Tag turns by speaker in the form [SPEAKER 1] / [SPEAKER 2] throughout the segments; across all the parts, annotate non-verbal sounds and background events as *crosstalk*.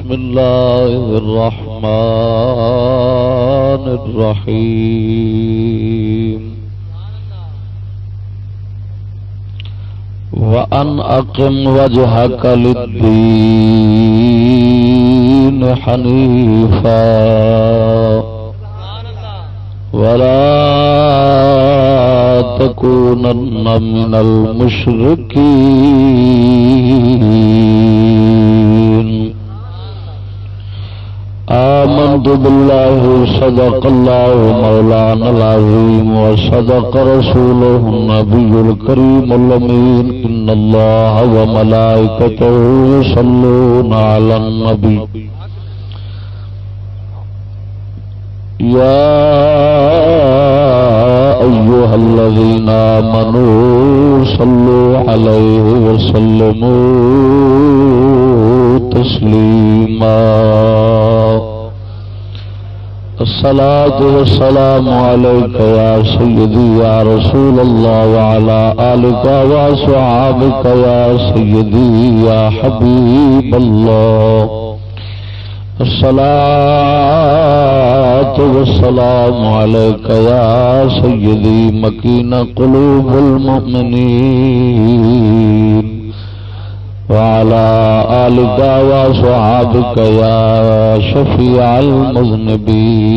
[SPEAKER 1] بسم الله الرحمن الرحيم وأن أقم وجهك للدين حنيفا ولا تكونن من المشركين آمنت بالله صدق الله مولانا العظيم وصدق رسوله النبي الكريم اللمين إن الله وملائكته يصلون على النبي يا أيها الذين آمنوا صلوا عليه وسلموا تسليما. الصلاة والسلام عليك يا سيدي يا رسول الله وعلى آلك وصحابك يا سيدي يا حبيب الله. الصلاة والسلام عليك يا سيدي مكين قلوب المؤمنين وعلى آلك وصحابك يا شفيع المذنبين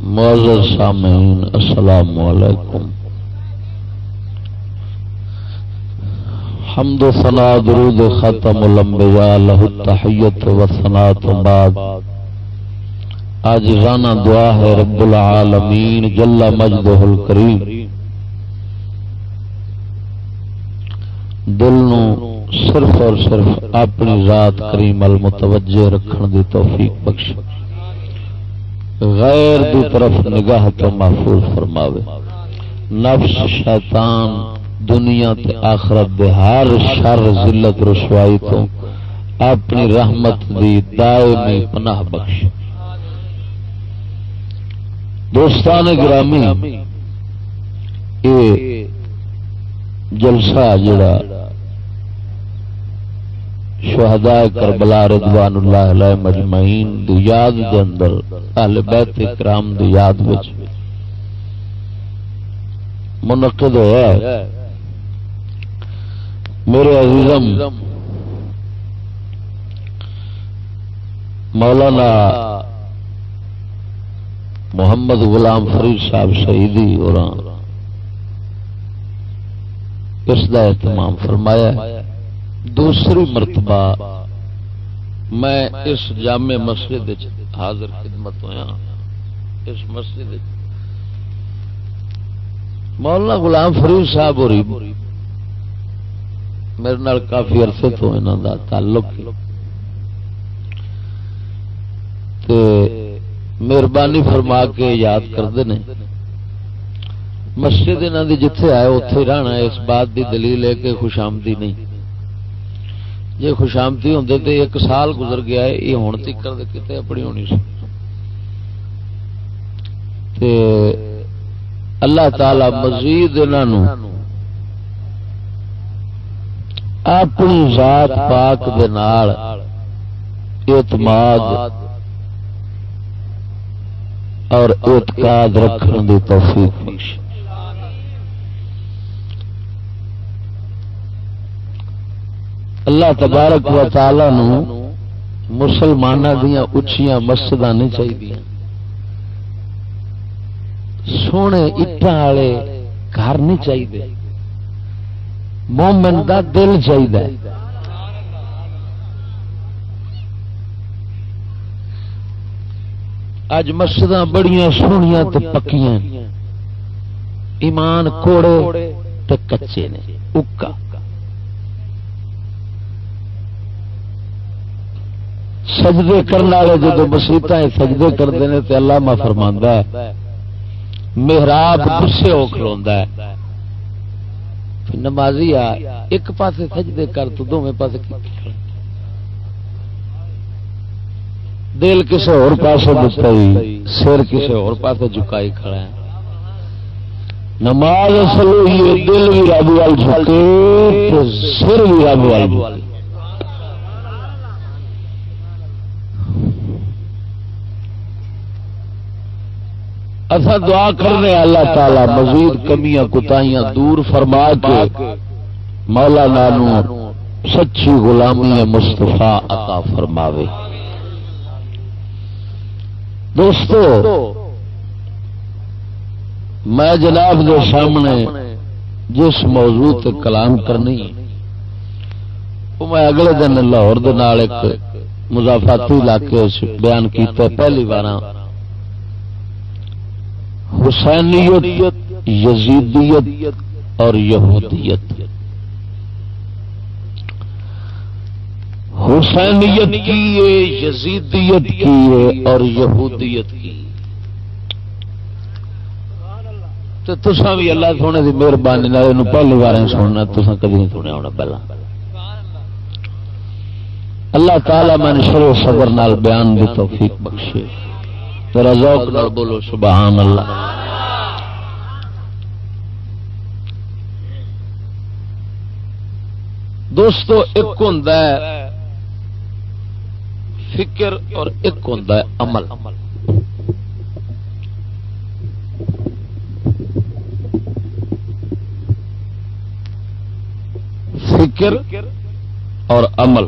[SPEAKER 1] معزز سامعین، السلام علیکم۔ حمد و ثنا درود ختم الانبیاء له التحیت و ثنا تو بعد۔ آج رانا دعا ہے رب العالمین، جل مجدہ الکریم۔ دل نو صرف اور صرف اپنی ذات کریم المتوجہ رکھن دی توفیق بخش غیر دی طرف نگاہ تو محفوظ فرماوے۔ نفس شیطان دنیا تے آخرت دے ہر شر، ذلت، رسوائی تو اپنی رحمت دی دائمی پناہ بخش دوستان گرامی، اے جلسہ جڑا شہداء کربلا رضوان اللہ علیہ مجمعین دی یاد دے اندر، اہل بیت کرام دی یاد وچ منعقد ہوا ہے۔ میرے عزیزم، مولانا محمد غلام فرید صاحب شہیدی اور اس کا اہتمام فرمایا دوسری مرتبہ میں اس جامع مسجد حاضر خدمت ہوا ہاں۔ اس مسجد مولانا غلام فرید صاحب ہو رہی میرے نال کافی عرصے تو انہوں دا تعلق مہربانی فرما کے یاد کرتے ہیں مسجد انہوں دی جتھے آئے اتے رہنا اس بات دی دلیل ہے کہ خوش آمدی نہیں۔ جی خوش آمدی ہوں تو ایک سال گزر گیا ہے، یہ ہوں تک کتنے اپنی ہونی سی اللہ تعالی مزید انہوں اپنی ذات پاک دے نال اعتماد اور اعتقاد رکھنے دی توفیق بخش اللہ تبارک و تعالی نو مسلمانوں دیا اچھیاں مسجد نہیں چاہیے سونے اٹھا والے گھر نہیں چاہیے مومن دا دل چاہیے اج مسجد بڑی سویا پکیا ایمان کوڑے تو کچے نے۔ اکا۔ سجدے کرنے والے جب مسیحت سجدے کرتے ہیں تو اللہ ما فرما محراب گسے ہو کھلوا ہے۔ نمازی آ، ایک پاسے سجدے کر تو دونوں پاس دل کسی اور پاسے دتا سر کسی اور پاسے جکائی کھڑا ہے۔ نماز اصل ہوئی دل بھی رب وال جھکے سر بھی رب وال اصا دعا کرنے اللہ تعالی مزید کمیاں کتائیاں دور فرما کے مولا نانو سچی غلامی مستفا عطا فرماوے۔ دوستو، میں جناب کے سامنے جس موضوع تے کلام کرنی وہ میں اگلے دن لاہور ایک مضافاتی علاقے بیان کیتا پہلی بار حسینیت، یزیدیت اور یہودیت۔ حسینیت کی ہے، یزیدیت کی ہے اور یہودیت کی۔ تو تسا بھی اللہ سونے کی مہربانی پہلی بار سننا تسا کبھی نہیں سنیا ہونا پہلا۔ اللہ تعالی میں نے شروع صبر نال بیان دی توفیق بخشے۔ تیرا ذوق نال بولو، سبحان اللہ۔ دوستو، ایک ہوں فکر اور ایک ہوں عمل۔ فکر اور عمل۔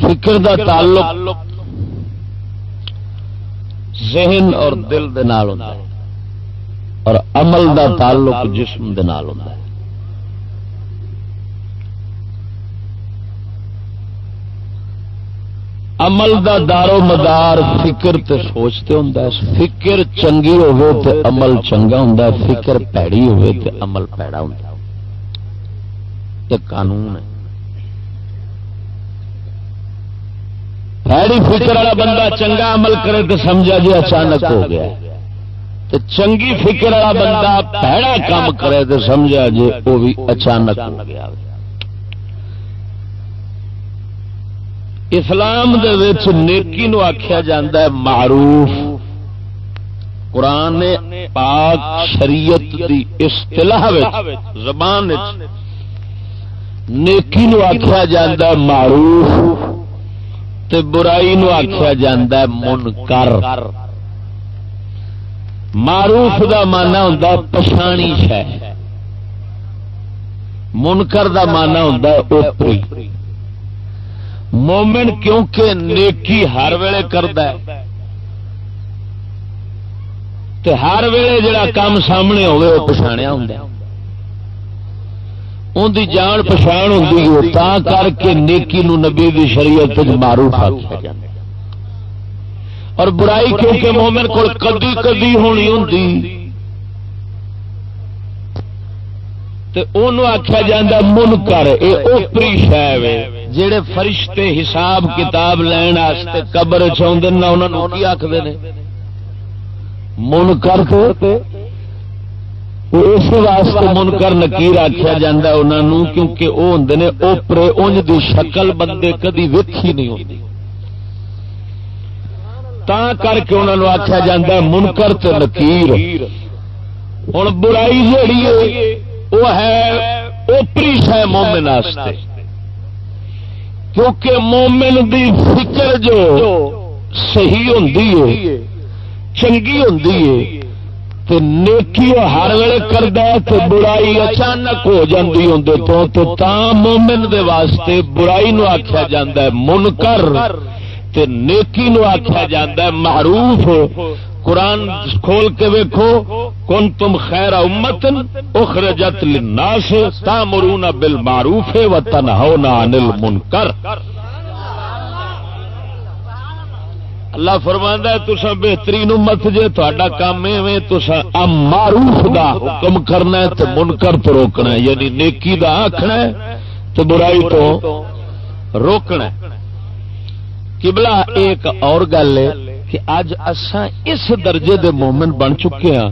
[SPEAKER 1] فکر دا تعلق ذہن اور دل دے نال ہوتا ہے اور عمل دا تعلق جسم دے نال ہوتا ہے۔ عمل دا دارو مدار فکر تے سوچتے ہوں فکر چنگی ہوے تے عمل چنگا ہوں فکر پیڑی ہوے تے عمل پیڑا ہوں ایک قانون ہے۔ پیڑی فکر والا بندہ چنگا عمل کرے تو سمجھا جی اچانک ہو گیا۔ تو چنگی فکر والا بندہ پیڑا کام کرے تو سمجھا جی وہ بھی اچانک ہو گیا۔ اسلام نیکی نو آخیا جا معروف۔ قرآن پاک شریعت دی اصطلاح زبان نیکی نو آخیا جا معروف۔ تے برائی نو آخیا جا منکر۔ معروف دا مانا ہوں پچھانی شہ منکر دا مانا ہوں اوپری۔ مومن کیونکہ نیکی ہر ویلے کرد ہر ویلے جڑا کام سامنے ہوئے وہ پچھاڑیا ہوں ان دی جان پچھان ہوں تا کر کے نیکی نو نبی دی شریعت معروف آخیا جائے اور برائی کیونکہ مومن کو کدی کدی ہونی ہوں آخیا جا من کر یہ اوپری شہ جہے فرشتے حساب کتاب لین قبر چاہتے نہ انہوں کی آخر من کر اس واسطے من کر نکیر آخیا جا کیونکہ وہ ہوں نے اوپرے انج دی شکل بندے کدی ویکھی نہیں ہوتی تا کر کے انہوں آخیا جا منکر نکیر۔ ہوں برائی جیڑی ہے، وہ ہے اوپری شہ مومن کیونکہ مومن دی فکر جو صحیح ہوں چنگی ہوں نیکی ہر ویل کرد برائی اچانک ہو جاتی ہوں تو تو تا مومن دے واسطے برائی نو آخیا جا من کر نیکی نو آخیا جا معروف قرآن کھول کے ویکو کن تم خیر امت اخرجت للناس تامرون بالمعروف و تنہون عن المنکر۔ اللہ فرماندا ہے تسا بہترین امت جے، تہاڈا کام ایویں تسا معروف دا حکم کرنا ہے تے منکر تو روکنا ہے یعنی نیکی دا آکھنا ہے تے برائی تو روکنا ہے۔ قبلہ ایک اور گل ہے کہ اج اساں اس درجے دے مومن بن چکے ہاں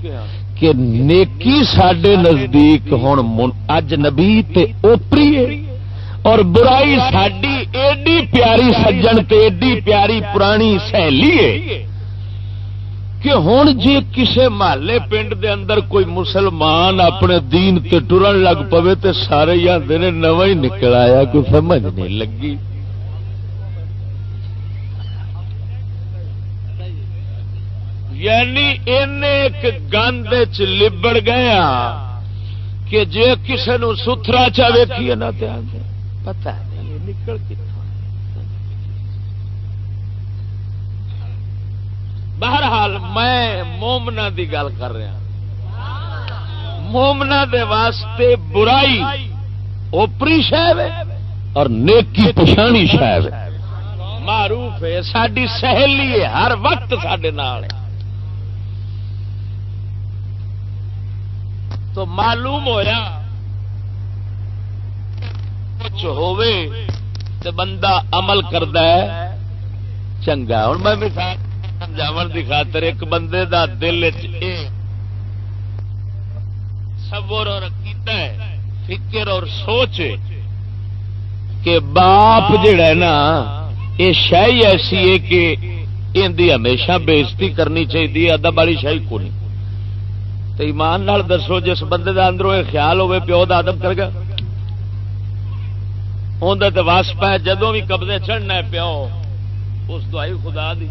[SPEAKER 1] کہ نیکی سڈے نزدیک ہوں اج نبی تے اوپری ہے۔ اور برائی ساری ایڈی پیاری سجن تے ایڈی پیاری پرانی سہیلی ہے کہ ہوں جی کسے محلے پنڈ دے اندر کوئی مسلمان اپنے دین تے ٹرن لگ پوے تے سارے آتے نے نو ہی نکل آیا، کوئی سمجھ نہیں لگی۔ یعنی ایک گند چ لبڑ گیا ہاں کہ جے کسے نو ستھرا چا ویکھیے نہ پتہ نہیں نکل کے بہرحال میں مومنا دی گل کر رہا مومنا دے واسطے برائی اوپری شہر اور نیکی پچھانی شہر معروف ہے ساری سہیلی ہے، ہر وقت سڈے تو معلوم ہوا کچھ ہوے تو بندہ عمل کرد چنگا ہوں میں مثال سمجھاو کی خاطر ایک بندے دا دل سبر اور ہے، فکر اور سوچ کہ باپ جڑا ہے نا یہ شاہی ایسی ہے کہ اندی ہمیشہ بےزتی کرنی چاہیے ادب والی شاہی کو نہیں تو ایمان نال دسو، جس بندے دا اندروں یہ خیال ہوے پیو دا ادب کر گا۔ اندر تو واسپا ہے، جدوں بھی قبضے چڑھنا پیو، اس دعائی خدا دی۔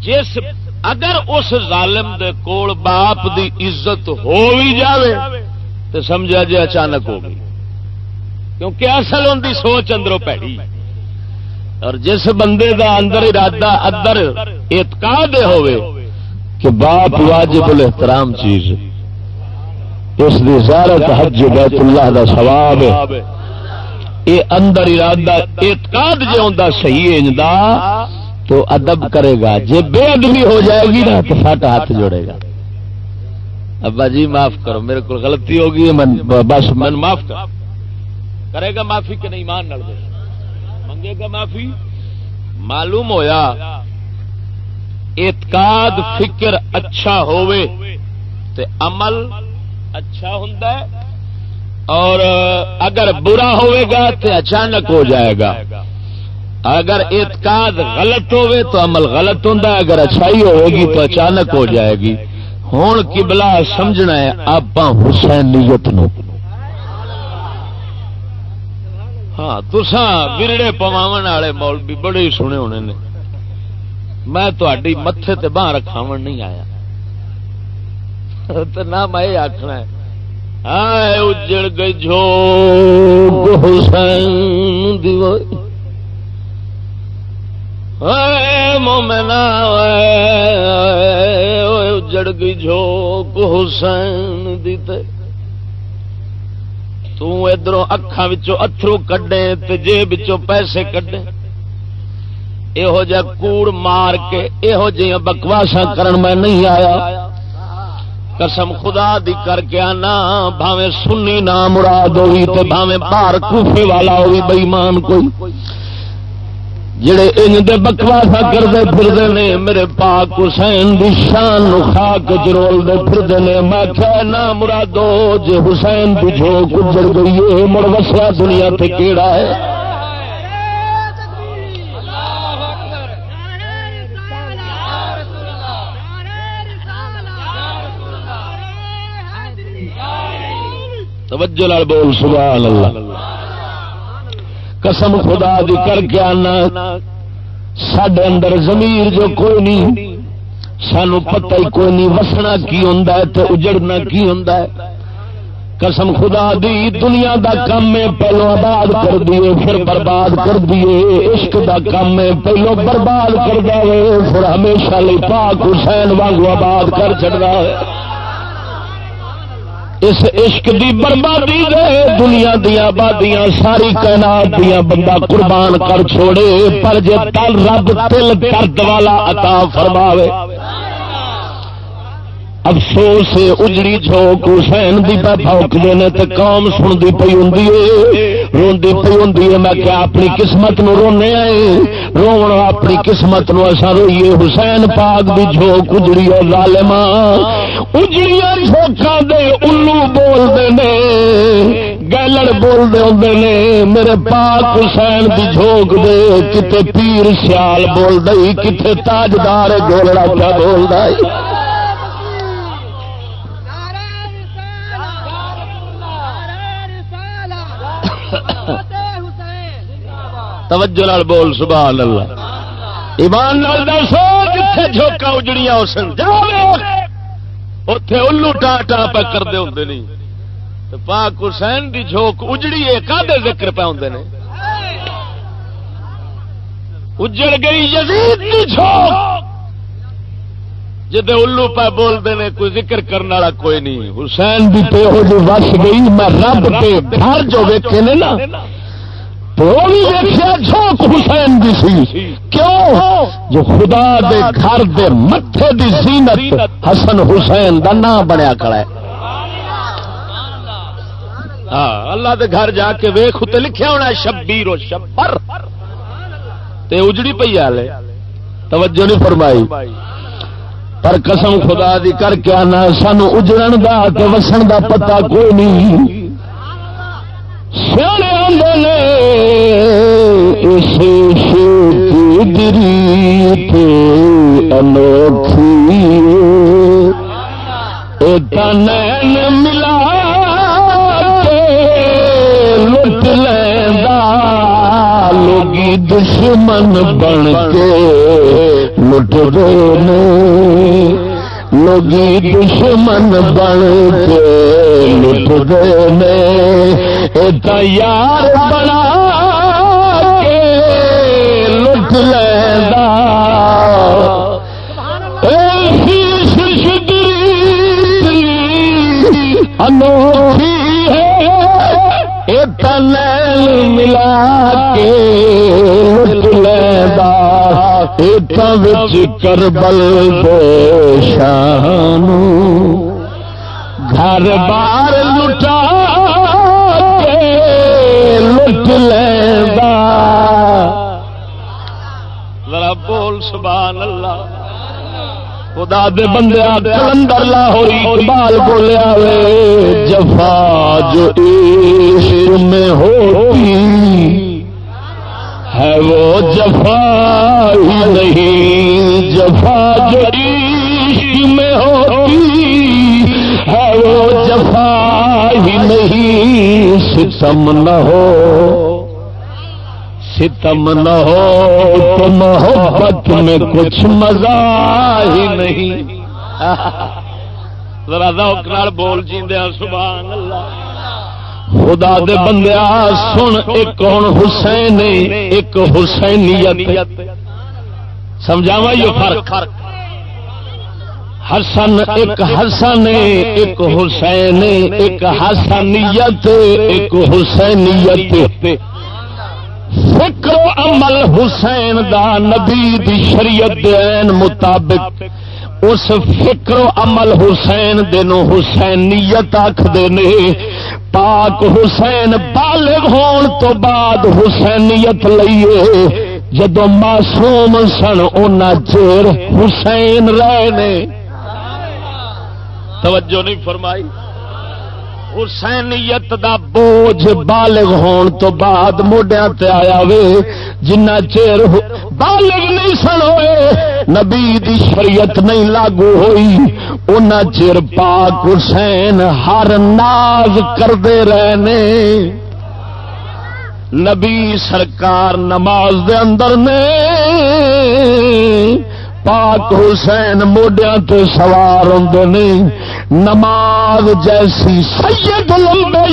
[SPEAKER 1] جس اگر اس ظالم دے کول باپ دی عزت ہو بھی جاوے تو سمجھا جی اچانک ہو گئی۔ کیونکہ اصل ان کی سوچ اندروں پیڑی۔ اور جس بندے دا اندر ارادہ ادر اتقاد ہوئے کہ باپ واجب الاحترام چیز اس کی زیارت حج بیت اللہ دا ثواب یہ اندر ارادہ، اعتقاد جو ہوں صحیح انجدا تو ادب کرے گا۔ جی بے ادبی ہو جائے گی نا، تو فٹ ہاتھ جوڑے گا۔ ابا جی معاف کرو، میرے کو غلطی ہوگی من بس من معاف کر۔ کرے گا معافی کہ نہیں؟ مان دے منگے گا معافی۔ معلوم ہویا، اعتقاد، فکر اچھا ہوئے تے عمل اچھا ہوں اور اگر برا ہوئے گا تو اچانک ہو جائے گا۔ اگر اعتقاد غلط ہوئے تو عمل غلط ہوں اگر اچھائی ہوئے تو اچانک ہو جائے گی۔ ہوں کبلا سمجھنا ہے آپ حسین نیت نو۔ ہاں تسان گرڑے پواو والے مول بھی بڑے ہی سنے ہونے نے۔ میں تھی متے تے باہ رکھاو نہیں آیا۔ *laughs* تو نہ میں یہ آخنا اجڑ گئی جو حسین دیو مومنا اجڑ گئی جھوک حسین دیتے تدھر اکھان اترو کڈے جیب پیسے کڈے۔ یہو جہ کوڑ مار کے یہو جہ بکواسا کرن میں نہیں آیا۔ قسم خدا دی کر کے آنا بھاوے سنی نہ مراد ہوئی تو بھاوے بار کوفے والا ہوئی بئیمان کوئی۔ جڑے ان دے بکواسا کرتے پھرتے نے، میرے پاک حسین دی شان نو خاک جرول دے پھرتے نے۔ میں کیا نہ مرادو، جے حسین دی جھوک اجڑ گئی ہے، مڑ وسیا دنیا تے کیڑا ہے؟ توجہ لال بول، سبحان اللہ۔ قسم خدا دی کر کے آنا سڈے اندر زمیر جو کوئی نہیں، سانو پتہ ہی کوئی نہیں، وسنا کی ہوں تو اجڑنا کی ہوں قسم خدا دی، دنیا دا کام ہے پہلو آباد کر دیے پھر برباد کر دیے عشق دا کام ہے پہلو برباد کر دے پھر ہمیشہ لی پاک حسین وانگو آباد کر چڑھا ہے۔ اس عشق دی بربادی دے دنیا دیا آبادیاں، ساری کائنات دیا بندہ قربان کر چھوڑے، پر جے تل رب تل کرد والا عطا فرماوے۔ افسوس اجڑی جھوک، حسین دی پہ بھوکتے ہیں تو قوم سنتی پی ہوں روندی پی ہوں میں کیا اپنی قسمت نو رونے آئے۔ رو اپنی قسمت نو اصا روئیے۔ حسین پاک دی جھوک اجڑی اور لالما اجڑیاں جھوکا دے الو بولتے ہیں گلڑ والے بولتے ہوتے نے میرے پاک حسین کی جھوک دے کتنے پیر سیال بول دئی کتنے تاجدار گولڑا کیا بول رہا توجہ نال بول، سبحان اللہ۔ ایمان نال دسو جتھے جھوکا اجڑیاں اس اتے الو ٹا ٹا پہ کرتے ہوں نہیں پاک حسین دی جھوک اجڑی ہے کدے ذکر پہ ہوں نے اجڑ گئی یزید دی جھوک۔ جدے الو پہ بولتے ہیں کوئی ذکر کرنے والا کوئی نہیں حسین بھی تو وس گئی، میں رب پہ گھر جو ویکے نے نا جھوک حسین دی سی۔ کیوں؟ جو خدا دے گھر دے متھے دی زینت حسن حسین دا نام بنیا کڑا ہے۔ ہاں اللہ دے گھر جا کے ویخ تے لکھیا ہونا شبیر و شبر۔ تے اجڑی پی آلے توجہ نہیں فرمائی۔ پر قسم خدا دی کر کے آنا، سانو اجڑن دا تے وسن دا پتہ کوئی نہیں۔ سونے اس ملا دشمن بن کے لٹ دے لوگی دشمن بن کے لٹ دے یار بڑا کربل شان گھر بار لٹا لٹ لینا۔ ذرا بول سبحان اللہ۔ خدا دے بندے کلندر لاہوری اقبال بولیا وے جفا جو عشق میں ہوتی۔ ہے وہ جفا ہی نہیں، جفا جو عشق میں ہوتی ہے وہ جفا ہی نہیں، ستم نہ ہو، ستم نہ ہو تو محبت میں کچھ مزہ ہی نہیں۔ *laughs* ذرا ذوق بول جیندے ہاں، سبحان اللہ۔ خدا دے بندے سن، ایک ہوں حسین ایک حسینیت۔ سمجھاوا یہ فرق؟ حسن، ایک حسن، ایک حسین، ایک حسنیت، ایک حسینیت۔ فکر و عمل حسین دا نبی دی شریعت دین مطابق۔ اس فکر و عمل حسین دن حسینیت آخر نے۔ پاک حسین بالغ ہون تو بعد حسینیت لئیے۔ جدو معصوم سن ان چیر حسین رہے توجہ نہیں فرمائی۔ حسینیت دا بوجھ بالغ ہون تو بعد موڈیا تے آیا وے، جنہ چیر بالغ نہیں سن ہوئے، نبی دی شریعت نہیں لاگو ہوئی۔ ان چیر پاک حسین ہر ناز کرتے رہنے۔ نبی سرکار نماز دے اندر نے۔ پاک حسین موڈیا تے سوار ہوں نماز جیسی سید لمبے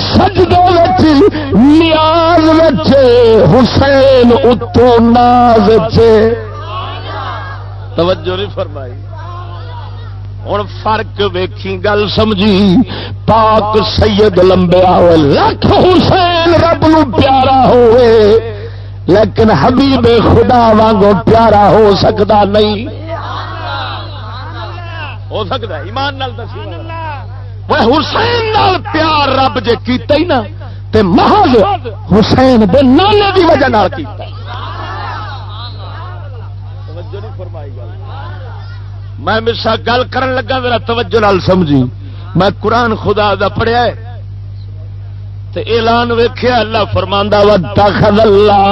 [SPEAKER 1] سجدے نیاز حسین اتو ناز توجہ نہیں فرمائی۔ ہوں فرق ویکھی، گل سمجھی۔ پاک سید لمبیا لکھ حسین رب نو پیارا ہوئے۔ لیکن حبیب خدا وانگو پیارا ہو سکتا نہیں۔ ہو سکتا ایمان نال وہ حسین نال پیار رب جے کیتا ہی نا، تے محض حسین دے نانے دی وجہ نال کیتا میں مسا گل کرن لگا میرا توجہ نال سمجھی۔ میں قرآن خدا دا پڑھیا ہے۔
[SPEAKER 2] اعلان ویخیا اللہ فرماندہ وتا خدلہ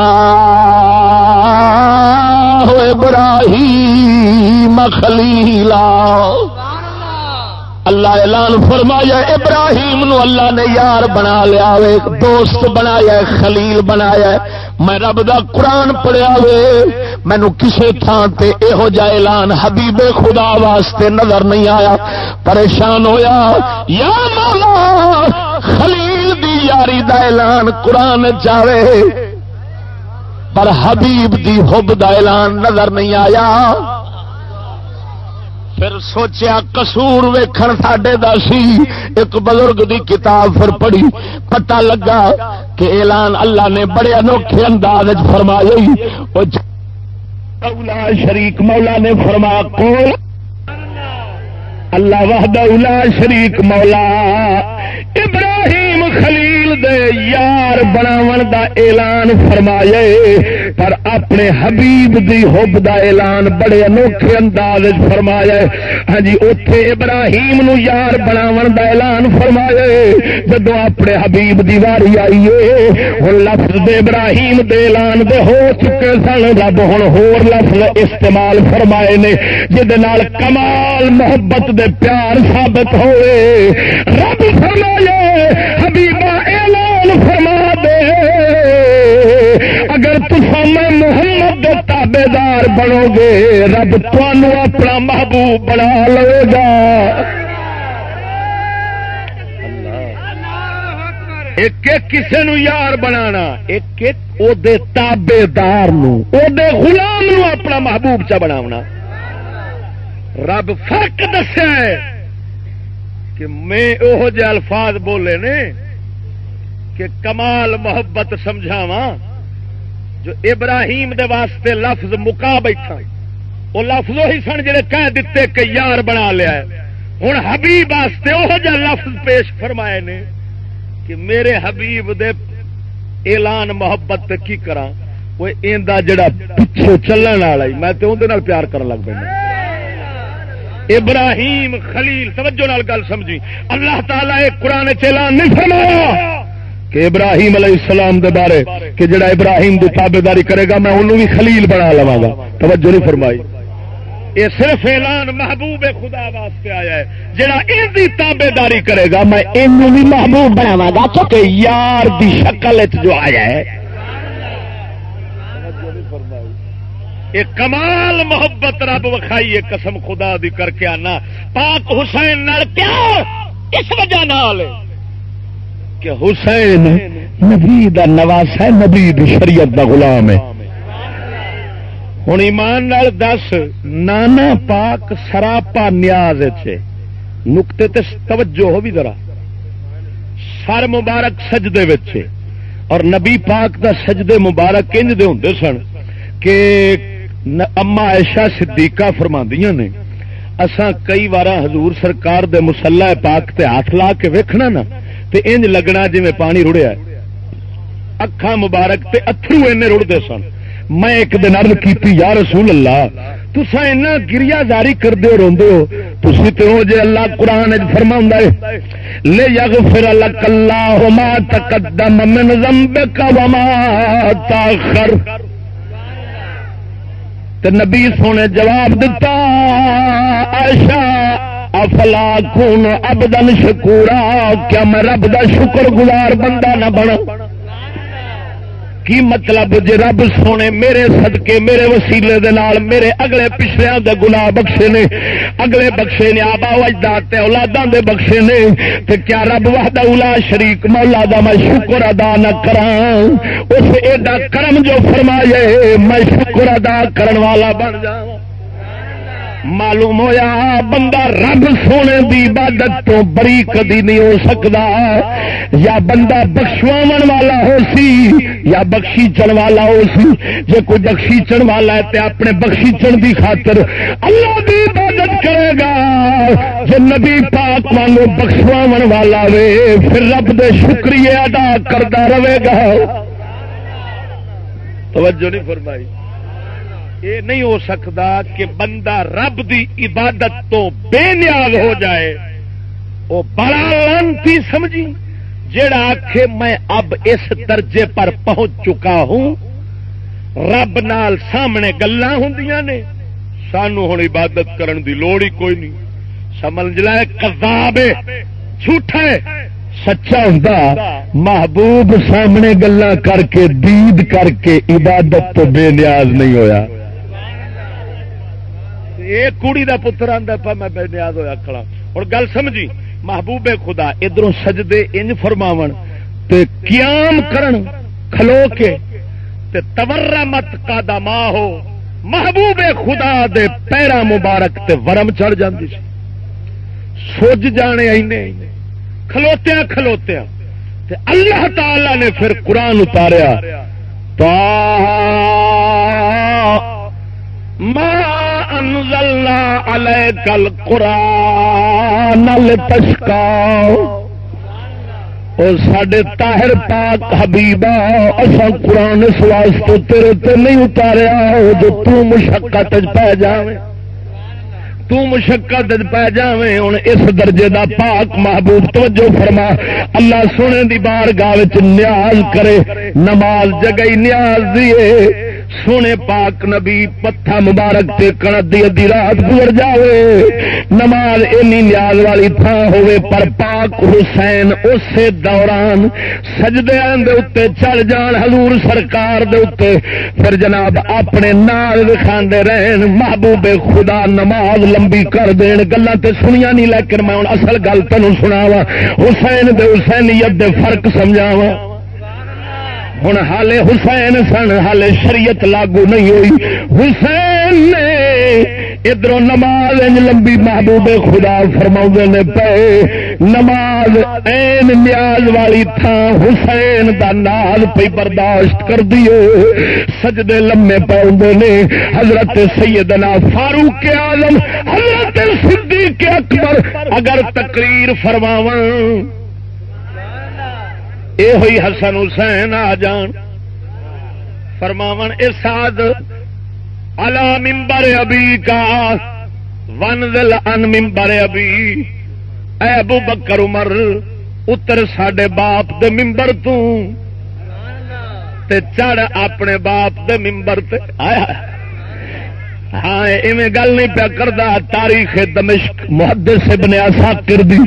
[SPEAKER 2] ابراہیم خلیلا۔ اللہ اعلان فرمایا ابراہیم نو اللہ نے یار بنا لیا وے، دوست بنایا خلیل بنایا میں رب دا قرآن پڑھیا وے مینو کسی تھان تے یہو جا اعلان حبیب خدا واسطے نظر نہیں آیا۔ پریشان ہویا، یا مولا خلیل دی یاری دا اعلان قرآن چاہے پر حبیب دی حب دا اعلان نظر نہیں آیا۔ پھر سوچیا کسور ویکھن ساڈے دسی ایک بزرگ دی کتاب پھر پڑھی۔ پتہ لگا کہ اعلان اللہ نے بڑے انوکھے انداز فرمایا مولا شریک، مولا نے فرما کو اللہ وحدہ اولا شریک، مولا۔ ابراہیم خلیل دے یار بناون دا اعلان فرمایا پر اپنے حبیب دی حب دا اعلان بڑے انوکھے انداز فرمایا ہاں جی اوتھے ابراہیم نو یار بناون دا اعلان فرمایا جدو اپنے حبیب دی واری آئی ہے، ہن لفظ دے ابراہیم دے اعلان دے ہو چکے سن۔ رب ہن ہور لفظ استعمال فرمائے نے جے نال کمال محبت دے پیار ثابت ہوئے۔ رب فرمائے حبیبہ اعلان فرما دے۔ اگر میں محمد تابے دار بنو گے رب اپنا محبوب بنا لے گا۔ ایک ایک کسی نو یار بنا ایک ایک تابے دار غلام نو اپنا محبوب چا بنا رب فرق دسیا کہ میں وہ جہ الفاظ بولے نے کہ کمال محبت سمجھاوا جو ابراہیم دے واسطے لفظ مکا بیٹھا وہ لفظ وہی سن جڑے کہہ دیتے کہ یار بنا لیا ہوں حبیب واسطے وہ جا لفظ پیش فرمائے نے کہ میرے حبیب دے اعلان محبت کی کرا وہ جڑا پچھو چلن والا میں تو اندر پیار کرن لگ پہ ابراہیم خلیل، توجہ نال گل سمجھی۔ اللہ تعالیٰ ایک قرآن چیلان نہیں فرمایا۔ کہ ابراہیم علیہ السلام دے بارے کہ جڑا ابراہیم دی تابے داری کرے گا، میں انہوں بھی خلیل بنا لوا گا۔ توجہ نہیں فرمائی۔ یہ صرف اعلان محبوب خدا واسطے آیا ہے۔ جڑا ان دی تابے داری کرے گا، میں انہوں بھی محبوب بناوا گا کیونکہ یار دی شکل جو آیا ہے۔ کمال محبت رب وکھائی قسم خدا دی کر کے آنا۔ پاک حسین نال پیار، اس وجہ نال۔ کہ حسین نبی دا نواس ہے نبی دی شریعت دا غلام ہے۔ ہوں ایمان نال دس، نانا پاک سراپا نیاز نقطے تے توجہ ہو بھی ذرا۔ سر مبارک سجدے وچے اور نبی پاک دا سجدے مبارک انج دے ہوں سن کہ اما ایشا صدیقہ فرما نے، اساں کئی بار حضور سرکار دے مسلح پاک تے ہاتھ لا کے ویکھنا نا۔ تے انج لگنا جی پانی رڑیا اکھا مبارک تے اترو اینے رڑتے سن۔ میں ایک دن ارد کی یا رسول اللہ تسا اینا گریا جاری کر دے رو تھی تو جی اللہ قرآن فرما لے یغفر لک اللہ ما تقدم من ذنبک وما تاخر تو نبی سونے جواب دتا ایشا افلا خون ابدن شکورا کیا میں رب دا شکر گزار بندہ نہ بنا کی مطلب جی رب سونے میرے صدقے، میرے وسیلے دے نال، میرے اگلے پچھلے دے گناہ بخشے نے، اگلے بخشے نے، آبا وجداد اولاداں دے بخشے نے، تے کیا رب وحدہ اولا شریک مولا دا میں شکر ادا نہ کراں؟ اس ایڈا کرم جو فرمائے، میں شکر ادا کرن والا بن جاواں معلوم ہویا بندہ رب سونے دی عبادت تو بری کدی نہیں ہو سکتا یا بندہ بخشوا والا ہو سی، یا بخشی والا ہو سی۔ جی کوئی بخشی چڑ والا ہے تو اپنے بخشی چڑ دی خاطر اللہ دی عبادت کرے گا۔ جی نبی پاک والو بخشوا والا وے، پھر رب دے شکریہ ادا کرتا رہے گا۔ توجہ نہیں فرمائی۔ یہ نہیں ہو سکتا کہ بندہ رب دی عبادت تو بے نیاز ہو جائے۔ وہ بڑا لانتی سمجھی جڑا آخ میں اب اس درجے پر پہنچ چکا ہوں۔ رب نال سامنے گلا ہوں نے۔ سانو ہوں عبادت کرن دی لوڑ ہی کوئی نہیں۔ سمجھ لے، کذاب جھوٹا ہے۔ سچا ہوں محبوب سامنے گلا کر کے، دید کر کے عبادت تو بے نیاز نہیں ہویا۔ یہ کڑی کا پتر آتا پا میں بے نیاز ہوا کھڑا۔ اور گل سمجھی محبوب خدا ادھر سجدے انج فرماو قیام کرن کھلو کے، تے تورا مت کا دما ہو۔ محبوب خدا دے پیرا مبارک تے ورم چڑھ جاندی سی۔ سوج جانے اینے کھلوتیا کھلوتیا تے اللہ تعالی نے پھر قرآن اتاریا ما انزلنا علیک القرآن لتشکاؤ اور سڈے تاہر پاک حبیبا اصا قرآن اس واسطے تیرے تے نہیں اتاریا جو تو مشقت پی جائے تشقت پی جائے ہوں اس درجے دا پاک محبوب توجہ فرما۔ اللہ سونے دی بار گاہ نیاز کرے، نماز جگئی نیاز دیے سونے پاک نبی پتھا مبارک تے کنت دی ادی رات گزر جاوے۔ نماز اینی نیاز والی تھان ہوے پر پاک حسین اسی دوران سجدے دے اتے چڑھ جان حضور سرکار دے اتے۔ پھر جناب اپنے نال دکھاندے رہن، محبوب خدا نماز لمبی کر دین۔ گلا تے سنیا نہیں، لیکن میں ہوں اصل گل تینوں سناوا حسین دے حسینیت دے فرق سمجھاوا ہوں حالے حسین سن حالے شریعت لاگو نہیں ہوئی حسین نے ادھر نماز لمبی محبوب خدا فرما نے پے نماز این نیاز والی تھان حسین دا نال پی برداشت کر دیے سجدے لمے پاؤں نے حضرت سیدنا فاروق آلم حضرت صدیق اکبر اگر تقریر فرماون یہ ہوئی حسن حسین آ جان فرماو ارساد الا ممبر ابھی کا ون دل ان ممبر ابھی اے ابو بکر عمر اتر سڈے باپ دے ممبر تو تے چڑھ اپنے باپ دے ممبر تے آیا ہاں ایویں گل نہیں پیا کرتا تاریخ دمشق محدث ابن اساکر دی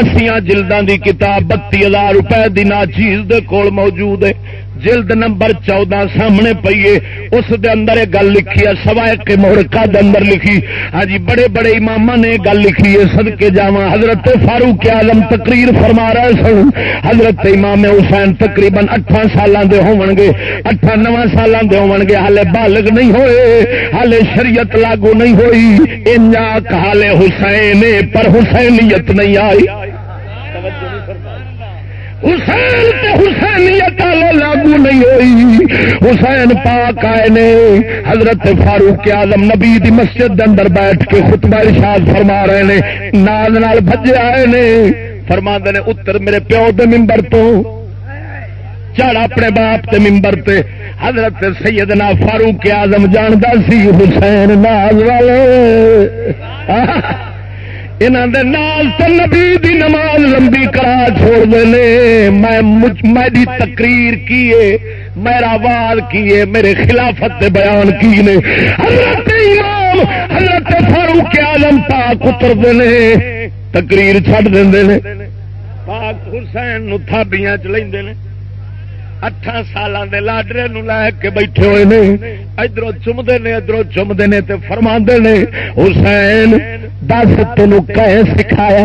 [SPEAKER 2] اسیاں جلدان دی کتاب بتی ہزار روپے دی نا چیز دے کول موجود ہے۔ جلد نمبر چودہ سامنے پیے اس دے اندر ایک گل لکھی ہے سوائے کے مہرکا دے اندر لکھی۔ ہاں جی بڑے بڑے امام نے گل لکھی ہے سد کے جاوا حضرت فاروق آلم تقریر فرما رہے سن۔ حضرت امام حسین تقریباً اٹھان سالوں کے ہون گے۔ اٹھان نو سالوں کے ہون گے۔ ہالے بالغ نہیں ہوئے ہالے شریعت لاگو نہیں ہوئی۔ انجا ہالے حسین پر حسینیت نہیں آئی۔ حسین تے حسینیت لاگو نہیں ہوئی۔ حسین پاک آئے نے۔ حضرت فاروق آزم نبی دی مسجد دے اندر بیٹھ کے خطبہ ارشاد فرما رہے نے۔ نال نال بجے آئے نے۔ فرما نے، اتر میرے پیو دے ممبر تو۔ چڑھ اپنے باپ تے ممبر تے۔ حضرت سیدنا فاروق آزم جاندا سی حسین ناز والے۔ نال تو نبی دی نماز لمبی کرا چھوڑ دے میں تقریر کیے میرا وال کیے میرے خلافت دے بیان کی نے۔ حضرت امام، حضرت فاروق آلم پاک اتر دے تقریر چھڑ دے پاک حسین نو تھابیاں چ لے اٹھان سال لاڈرے لے کے بیٹھے ہوئے نے۔ ادھر چومتے نے ادھر چومتے نے فرما نے، حسین، دس تین سکھایا۔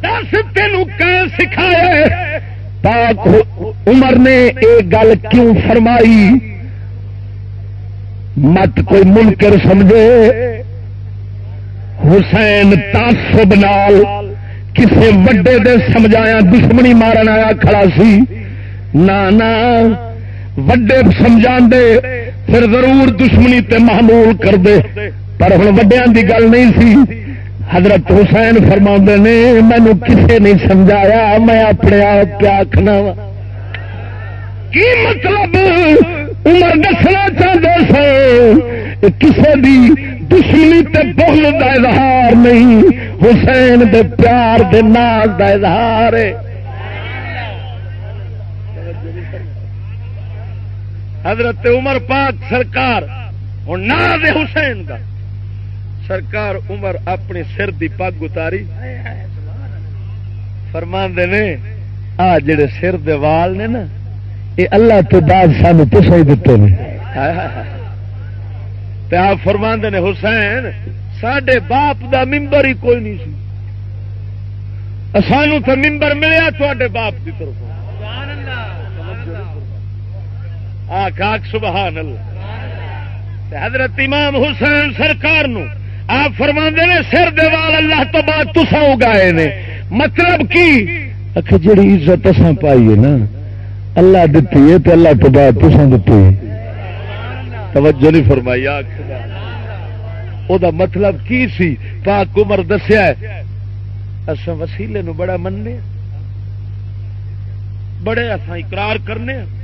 [SPEAKER 2] دس تین سکھایا۔ پاک عمر نے ایک گل کیوں فرمائی؟ مت کوئی منکر سمجھے۔ حسین تاسب نال کسے وڈے دے سمجھایا، دشمنی مارن آیا کھڑا سی۔ نہ وڈے سمجھا دے پھر ضرور دشمنی تے محمول کر دے پر ہوں وڈیا دی گل نہیں سی۔ حضرت حسین فرما نے مینو کسے نہیں سمجھایا، میں اپنے آپ کیا آخنا وا۔ کی مطلب؟ عمر دسنا چاہتے سو کسی بھی دشمنی تے بغل دا اظہار نہیں، حسین دے پیار دے ناز دا اظہار ہے۔ حضرت عمر پاک سرکار، ہوں ناز حسین دا۔ سرکار عمر اپنی سر دی پگ اتاری۔ فرمان دے نے، آ جڑے سر دے وال نے نا یہ اللہ تو بعد سان پسا ہی دیتے ہیں۔ آپ فرما نے، حسین سڈے باپ دا ممبر ہی کوئی نہیں سی۔ سانو تو ممبر ملیا تے باپ کی طرف۔ سبحان آخ سبحان اللہ۔ حضرت امام حسین سرکار نو آپ فرما نے سر دیوال اللہ تو بعد تسا اگائے نے۔ مطلب کی؟ جڑی عزت اصا پائی ہے نا، اللہ دیتی ہے تو اللہ تو بعد تسا دیتی توجہ نہیں فرمائی او دا مطلب کی سی؟ پاک عمر دسیا ہے۔ اصا وسیلے نو بڑا مننے۔ بڑے اصا اقرار کرنے۔ ہیں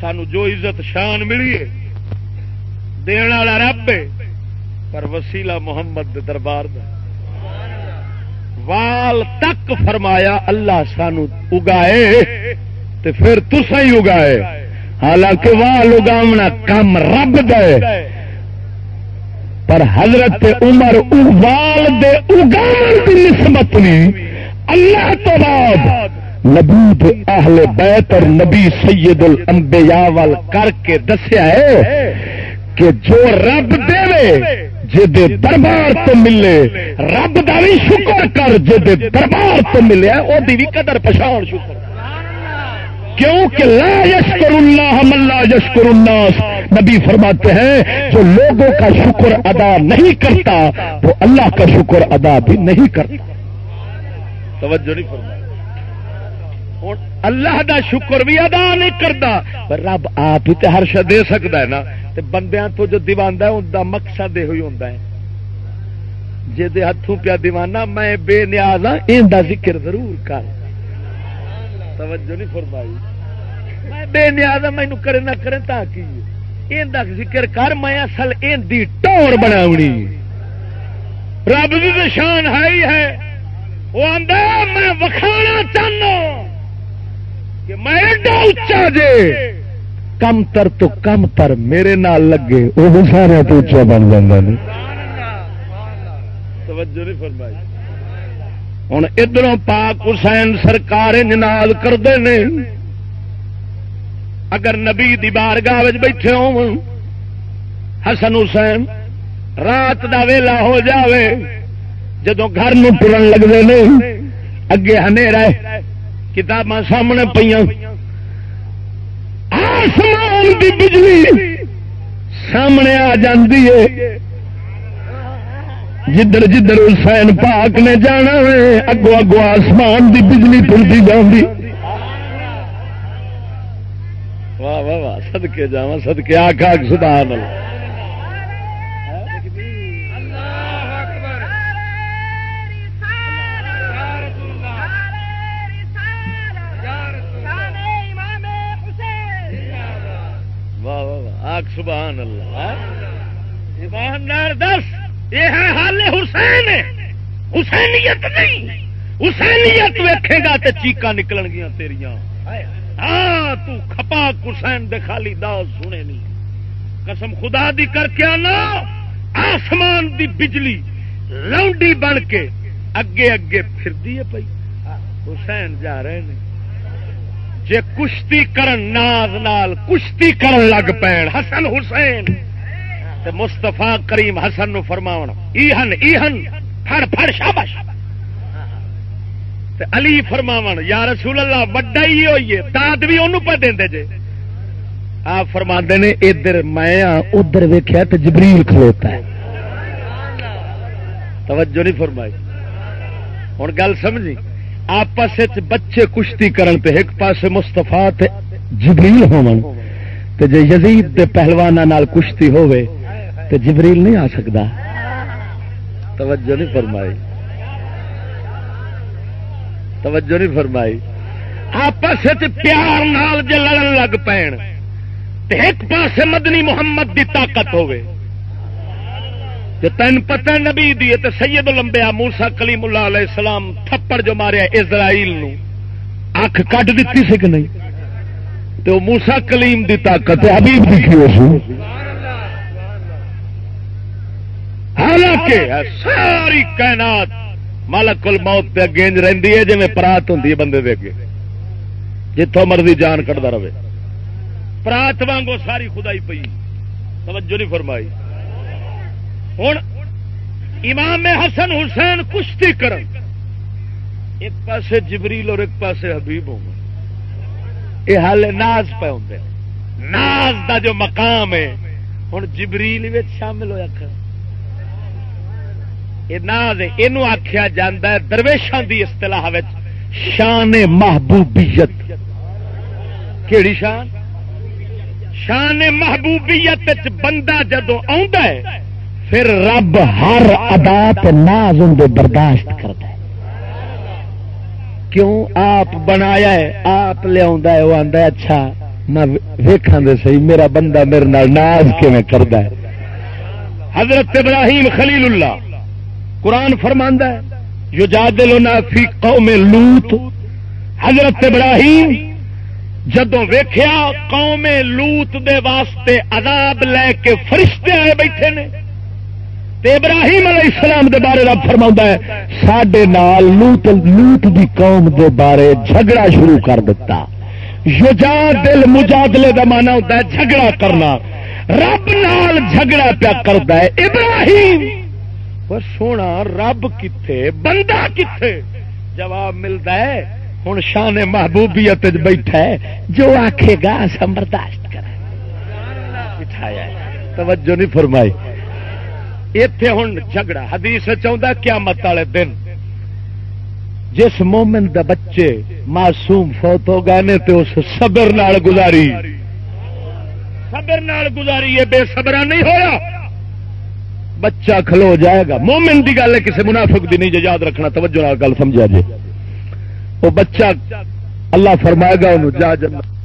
[SPEAKER 2] سانو جو عزت شان ملی ہے، دین والا رب ہے، پر وسیلہ محمد دربار دا۔ وال تک فرمایا، اللہ سانو اگائے تے پھر تسا ہی اگائے۔ حالانکہ وال اگاونا کم رب دے۔ پر حضرت عمر وال دے اگاون کی نسبت نہیں اللہ تو بعد نبی اہل بیت اور نبی سید الانبیاء وال کر کے دسیا ہے کہ جو رب دے جی دربار تو ملے، رب کا بھی شکر کر جی دربار تو ملے وہ بھی قدر پچھاڑ شکر۔ کیونکہ لا یشکر اللہ ملا یشکر الناس۔ نبی فرماتے ہیں، جو لوگوں کا شکر ادا نہیں کرتا، وہ اللہ کا شکر ادا بھی نہیں کرتا۔ توجہ نہیں فرمایا اللہ دا شکر بھی ادا نہیں کرتا پر رب آپ ہی تو ہر شا دے سکتا ہے نا۔ تے بندیاں تو جو دیوانہ ہے، ان کا مقصد یہ ہوتا ہے۔ جی ہاتھوں پیا دیوانا میں بے نیاز ہاں ان کا ذکر ضرور کر۔ توجہ نہیں فرمائی۔ میں بے نیاز ہاں مینو کرے نہ کرے تا کی۔ ان کا ذکر کر، میں اصل ان کی ٹور بنا رب کی شان ہے ہی ہے۔ وہ آدھا میں وکھانا چاہنا ہاں۔ کہ میں اچا جے۔ کم تر تو کم تر میرے نال لگے، وہ بھی سارے تو اچا بن جانا ہوں ادھر پاک حسین سرکار نال کرتے ہیں اگر نبی دی بارگاہ بیٹھے ہو حسن حسین، رات دا ویلا ہو جاوے جدو گھر نو ٹرن لگتے ہیں اگے ہنیرا کتاباں سامنے پہ آسمان دی بجلی سامنے آ جاندی ہے۔ جدھر جدھر حسین پاک نے جانا ہے اگو اگو آسمان دی بجلی ٹرتی جاندی۔ واہ واہ واہ سدکے جا سدکے آخ آخ سدھار سبحان اللہ۔ ایماندار دس، یہ ہے حال حسین۔ حسینیت نہیں۔ حسینیت ویکھے گا تو چیقا نکل گیا تیریاں۔ ہاں تو کھپا حسین دے خالی داؤ سنے نہیں۔ قسم خدا دی کر کے آنا، آسمان دی بجلی لونڈی بن کے اگے اگے پھر دیے پی حسین جا رہے ہیں جے کشتی کرن ناز نال کشتی کرن لگ پین، حسن حسین۔ تے مستفا کریم حسن نو فرماؤ ایہن ایہن، پھڑ پھڑ شابش تے علی فرماو یا رسول اللہ، وڈا ہی ہوئی ہے، داد بھی انہوں پہ دے جے۔ آپ فرما نے، ادھر میں ادھر ویخیا تو جبریل کھلوتا ہے۔ توجہ نہیں فرمائی۔ ہوں گل سمجھی؟ آپس بچے کشتی کرن تے ایک پاس مستفا جبریل ہون۔ تے جے یزید دے پہلوانا نال کشتی ہوئے تے جبریل نہیں آ سکتا توجہ نہیں فرمائی۔ توجہ نہیں فرمائی۔ آپس پیار نال جے لڑن لگ پین، تے ایک پاس مدنی محمد دی طاقت ہوئے جو تین پتہ نبی دی تو سید لمبیا موسا کلیم اللہ علیہ السلام تھپڑ جو ماریا اسرائیل نو اکھ کٹ دیتی سی کہ نہیں؟ تو موسا کلیم دی طاقت حبیب دی کی حالانکہ ساری کائنات مالک الموت پہ گینج رہی ہے جی پرات ہوں بندے دے اگے۔ جتوں مرضی جان کٹتا رہے۔ پرات وانگو ساری خدائی پی توجہ نہیں فرمائی۔ ہوں امام حسن حسین کشتی کرن۔ ایک پاسے جبریل اور ایک پاسے حبیب ہوں۔ یہ حال ناز پہ ہوں ناز دا جو مقام ہے ہوں جبریل شامل ہوا کر یہ ناز یہ آخیا جا درویشان دی اصطلاح شان محبوبیت۔ کیڑی شان؟ شان محبوبیت بندہ جدو ہے پھر رب ہر ادات ناز ان برداشت کرتا ہے۔ کیوں؟ آپ بنایا ہے، آپ لیا ہے، وہ آتا ہے اچھا میں ویکھا دے سی میرا بندہ میرے نال ناز کیون کرتا ہے؟ حضرت ابراہیم خلیل اللہ، قرآن فرماندہ ہے جو جادل فی قوم لوت حضرت ابراہیم جدو ویخیا قوم لوت دے واسطے عذاب لے کے فرشتے آئے بیٹھے نے تے ابراہیم علیہ السلام دے بارے رب فرما ہے سڈے نال لوت لوت دی قوم دے بارے جھگڑا شروع کر دیتا یوجا دل مجادلے دا مانا ہوتا ہے جھگڑا کرنا۔ رب نال جھگڑا پیا کرتا ہے۔ ابراہیم! پر سونا، رب کتنے بندہ کتنے جواب ملتا ہے ہوں شان محبوبیت بیٹھا ہے۔ جو آخے گا سم برداشت کرا۔ بٹھایا توجہ نہیں فرمائی۔ اتے ہوں جھگڑا۔ حدیث چاہتا کیا مت والے دن۔ جس مومن دا بچے معصوم فوت ہو گئے نے تو اس صبر نال گزاری۔ صبر نال گزاری، یہ بے صبرا نہیں ہوا بچہ کھلو جائے گا۔ مومن دی گل ہے کسی منافق دی نہیں، جو یاد رکھنا، توجہ نال گل سمجھا جی وہ بچہ اللہ فرمائے گا، انہوں جا جنت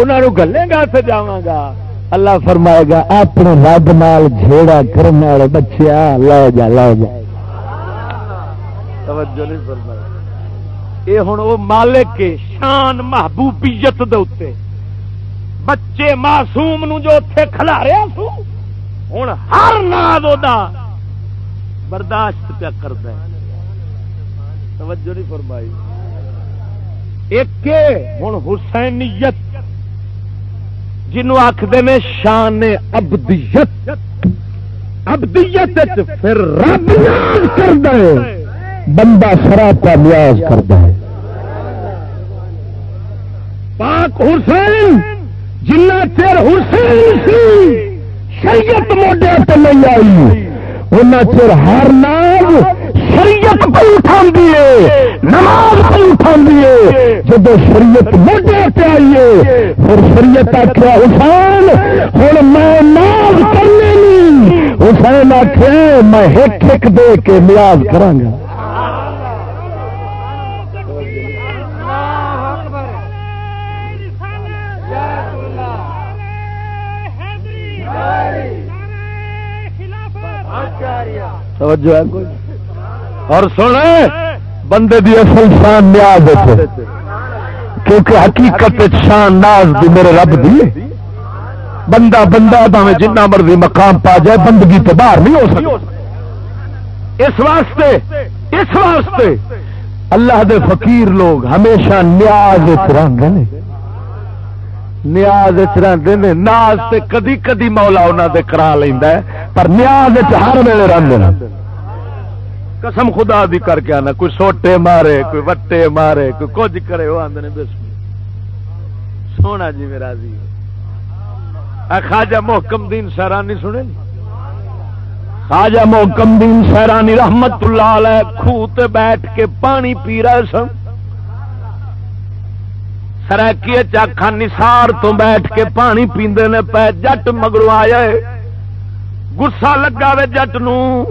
[SPEAKER 2] انہوں گلے گا سے جا گا۔ اللہ فرمائے گا، اپنے رب نال جھیڑا کرنے والے بچیا لو جا لو جا۔ یہ ہوں وہ مالک کے شان محبوبیت دے بچے معصوم نو جو اتے کھلا رہا سو ہوں ہر ناد برداشت پیا کرتا ہے۔ توجہ نہیں فرمائی۔ ایک ہوں حسینیت جنوں آخر نے شان ابدیت۔ ابدیت پھر رب نیاز کرتا ہے۔ بندہ شراب کا نیاز کرتا ہے۔ پاک حسین، جنہ چر حسین سی، شریعت موڈیا تو نہیں آئی۔ ان چر ہر نام شریعت کو اٹھا دیے نماز کو اٹھا دیے جب شریعت موڈے پہ آئیے پھر شریعت آخیا حسین ہوں میں ناز کرنے نہیں حسین آخیا میں ہک ہک دے کے نیاز کرا توجہ ہے کوئی؟ اور سنے بندے دی اصل شان نیاز کیونکہ حقیقت شان ناز دی میرے رب دی۔ بندہ بندہ بھاوے جنہ مرضی مقام پا جائے، بندگی تو باہر نہیں ہو سکتی۔ اس واسطے اس واسطے اللہ دے فقیر لوگ ہمیشہ نیاز رہتے نیاز رہتے ہیں ناز سے کدی کدی مولا انہوں دے کرا لینا پر نیاز ہر ویلے رہتے قسم خدا دی کر کے آنا، کوئی سوٹے مارے، کوئی وٹے مارے، کوئی کچھ کرے، وہ آدھے بس سونا جی میرا جی خواجہ محکم دین سیرانی سنے خواجہ محکم دین سیرانی رحمت اللہ علیہ خوہ بیٹھ کے پانی پی رہے سن۔ سرکی چاخا نثار تو بیٹھ کے پانی پیندے نے پہ جٹ مگرو آیا گسا لگا وے جٹ نو۔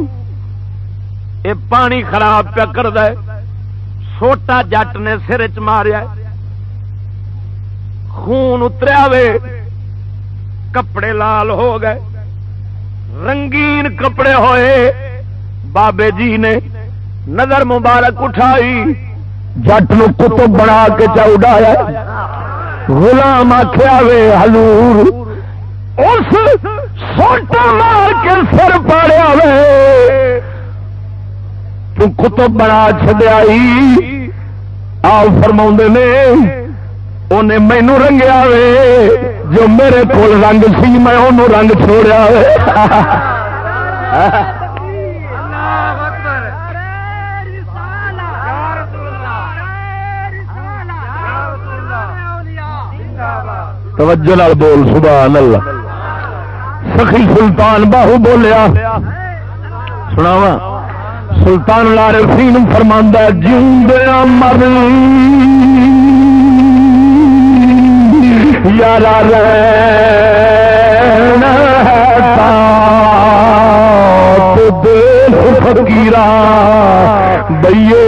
[SPEAKER 2] یہ پانی خراب پیا کر دے سوٹا جٹ نے سر چ ماریا۔ خون اتریا وے۔ کپڑے لال ہو گئے۔ رنگین کپڑے ہوئے۔ بابے جی نے نظر مبارک اٹھائی۔ جٹ نو کتب بنا کے چاؤڈایا غلام آخیا وے حضور، اس سوٹا مار کے سر پاڑیا وے۔ تو کتب بنا چڈیا آ فرما نے انہیں مینو رنگیا وے۔ جو میرے کو رنگ سی، میں انہوں رنگ چھوڑیا وے۔ *laughs* توجہ لال بول، سبحان اللہ۔ سخی سلطان باہو بولیا۔ سناوا سلطان لارے فیم فرماندہ جیوندیا مر یارا فکیرا بئیے سٹے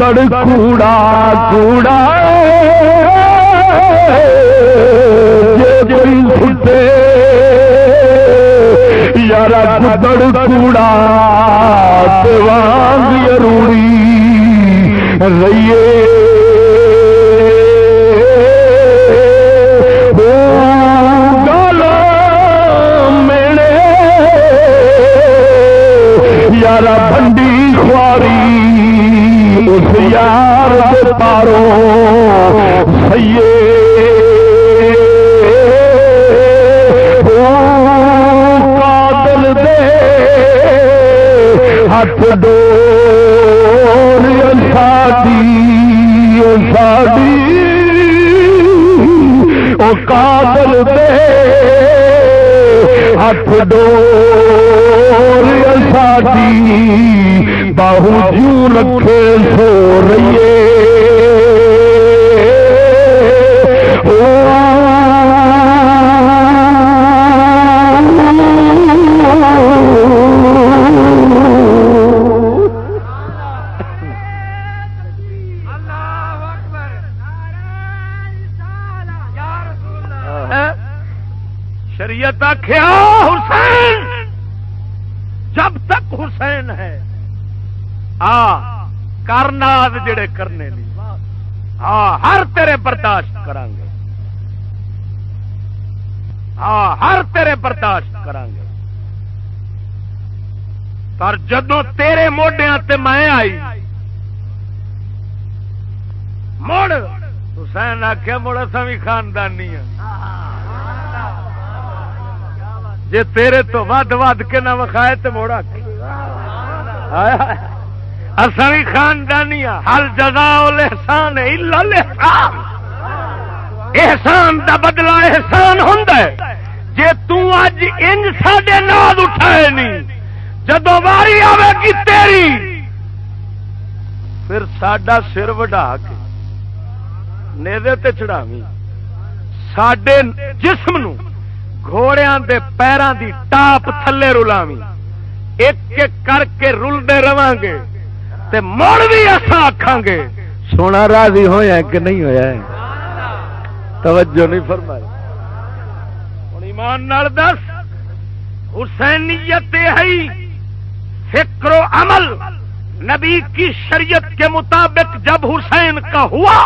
[SPEAKER 2] گدڑ کوڑا کوڑا سٹے یار گدڑ کوڑا روڑی رہیے یار بنڈی خواری اس یار پارو سیے کادل دے ہاتھ ڈور ساڈی ساڈی وہ کادل دے ہاتھ ڈور ساڈی باہو جوں رکھے سو رہیے شریعت حسین۔ جب تک حسین ہے۔ آ کرنا جڑے کرنے نہیں ہاں ہر تیرے برداشت کریں گے ہاں ہر تیرے برداشت کریں گے پر جدو تیرے موڈیا تے میں آئی، مڑ، حسین آخیا مڑ اصا بھی خاندانی ہاں جی تیرے تو ود ود کے نہ وکھائے تو موڑا اصل خاندانی ہل جگا احسان احسان دا بدلا احسان ہوں جی تج انج سڈے ناد اٹھائے نہیں جدو واری آئے گی تیری، پھر سڈا سر وڈا کے نیدے تے چڑھاوی سڈے جسم نو گھوڑیا دے پیروں دی ٹاپ تھلے رلاوی ایک ایک کر کے رلتے رہا گے تے مڑ بھی ایسا آخان گے۔ سونا راضی ہویا کہ نہیں ہویا ہے توجہ نہیں فرمائی۔ ہوں ایمان نال دس حسینیت ہے فکر و عمل۔ نبی کی شریعت کے مطابق جب حسین کا ہوا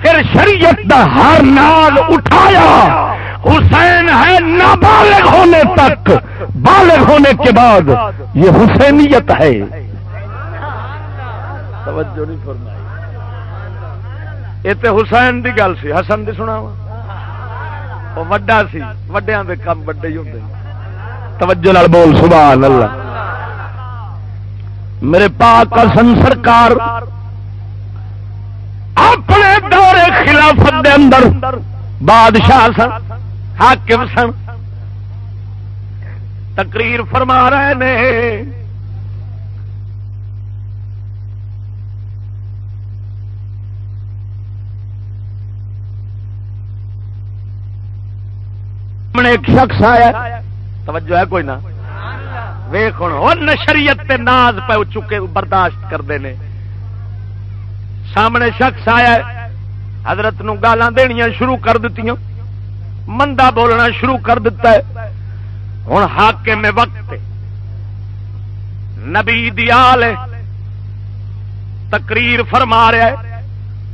[SPEAKER 2] پھر شریعت ہر نال اٹھایا۔ حسین ہے نابالغ ہونے تک۔ بالغ ہونے کے بعد یہ حسینیت ہے۔ توجہ نہیں فرمائی۔ یہ تو حسین دی گل سی، حسن دی سنا وہ وڈا سی وڈیا دے کام وڈے ہی ہوں توجہ نال بول، سبحان اللہ۔ میرے پاک حسن سرکار، اپنے دور خلافت دے اندر بادشاہ سن۔ حاکم سن۔ تقریر فرما رہے نے۔ ایک شخص آیا۔ توجہ ہے کوئی نہ۔ ویخ ہوں نشریت تے ناز پہ چکے برداشت کرتے ہیں سامنے شخص آیا، حضرت نو گالاں دنیا شروع کر دیتی مندا بولنا شروع کر دیتا ہے۔ ہوں ہاکے میں وقت نبی دیال تقریر فرما رہا ہے۔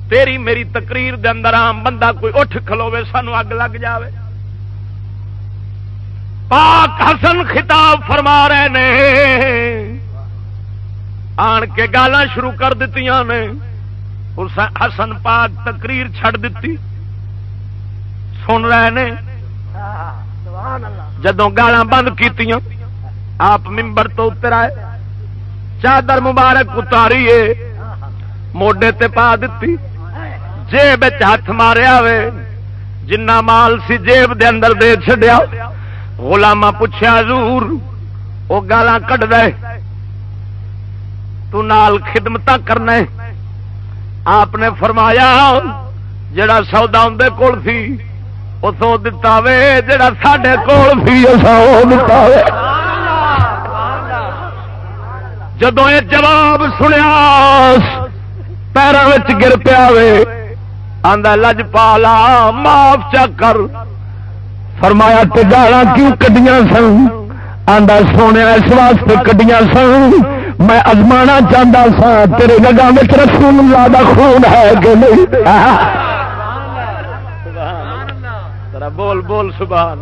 [SPEAKER 2] تیری میری تقریر دے اندر آم بندہ کوئی اٹھ کھلوے، سانو اگ لگ جاوے۔ پاک حسن خطاب فرما رہے نے۔ آن کے گالاں شروع کر دیتی نے۔ حسن پاک تقریر چھڑ دیتی۔ سن رہے نے؟ جدو گالا بند کی آپ ممبر تو اتر آئے، چادر مبارک اتاری موڈے تے پا دیتی جیب ہاتھ ماریا وے جنا مال سی جیب دے اندر دے چڈیا غلامہ پوچھا ضرور وہ گالا کٹ دے؟ تو نال خدمت کرنا آپ نے فرمایا، جڑا سودا اندر کول سی وہ سو دتا وے، جڑا ساڈے کول سی سو دتا وے۔ جدو یہ جواب سنیا پیروں گر پیا وے آدھا لج پالا، معاف چا کر۔ فرمایا، تے گالا کیوں کڈیاں سن؟ آدھا سونے اس واسطے کڈیاں سن، میں ازمانا چاہتا سا تیرے گگا میں رسول اللہ دا خون ہے کہ نہیں؟ بول بول سبحان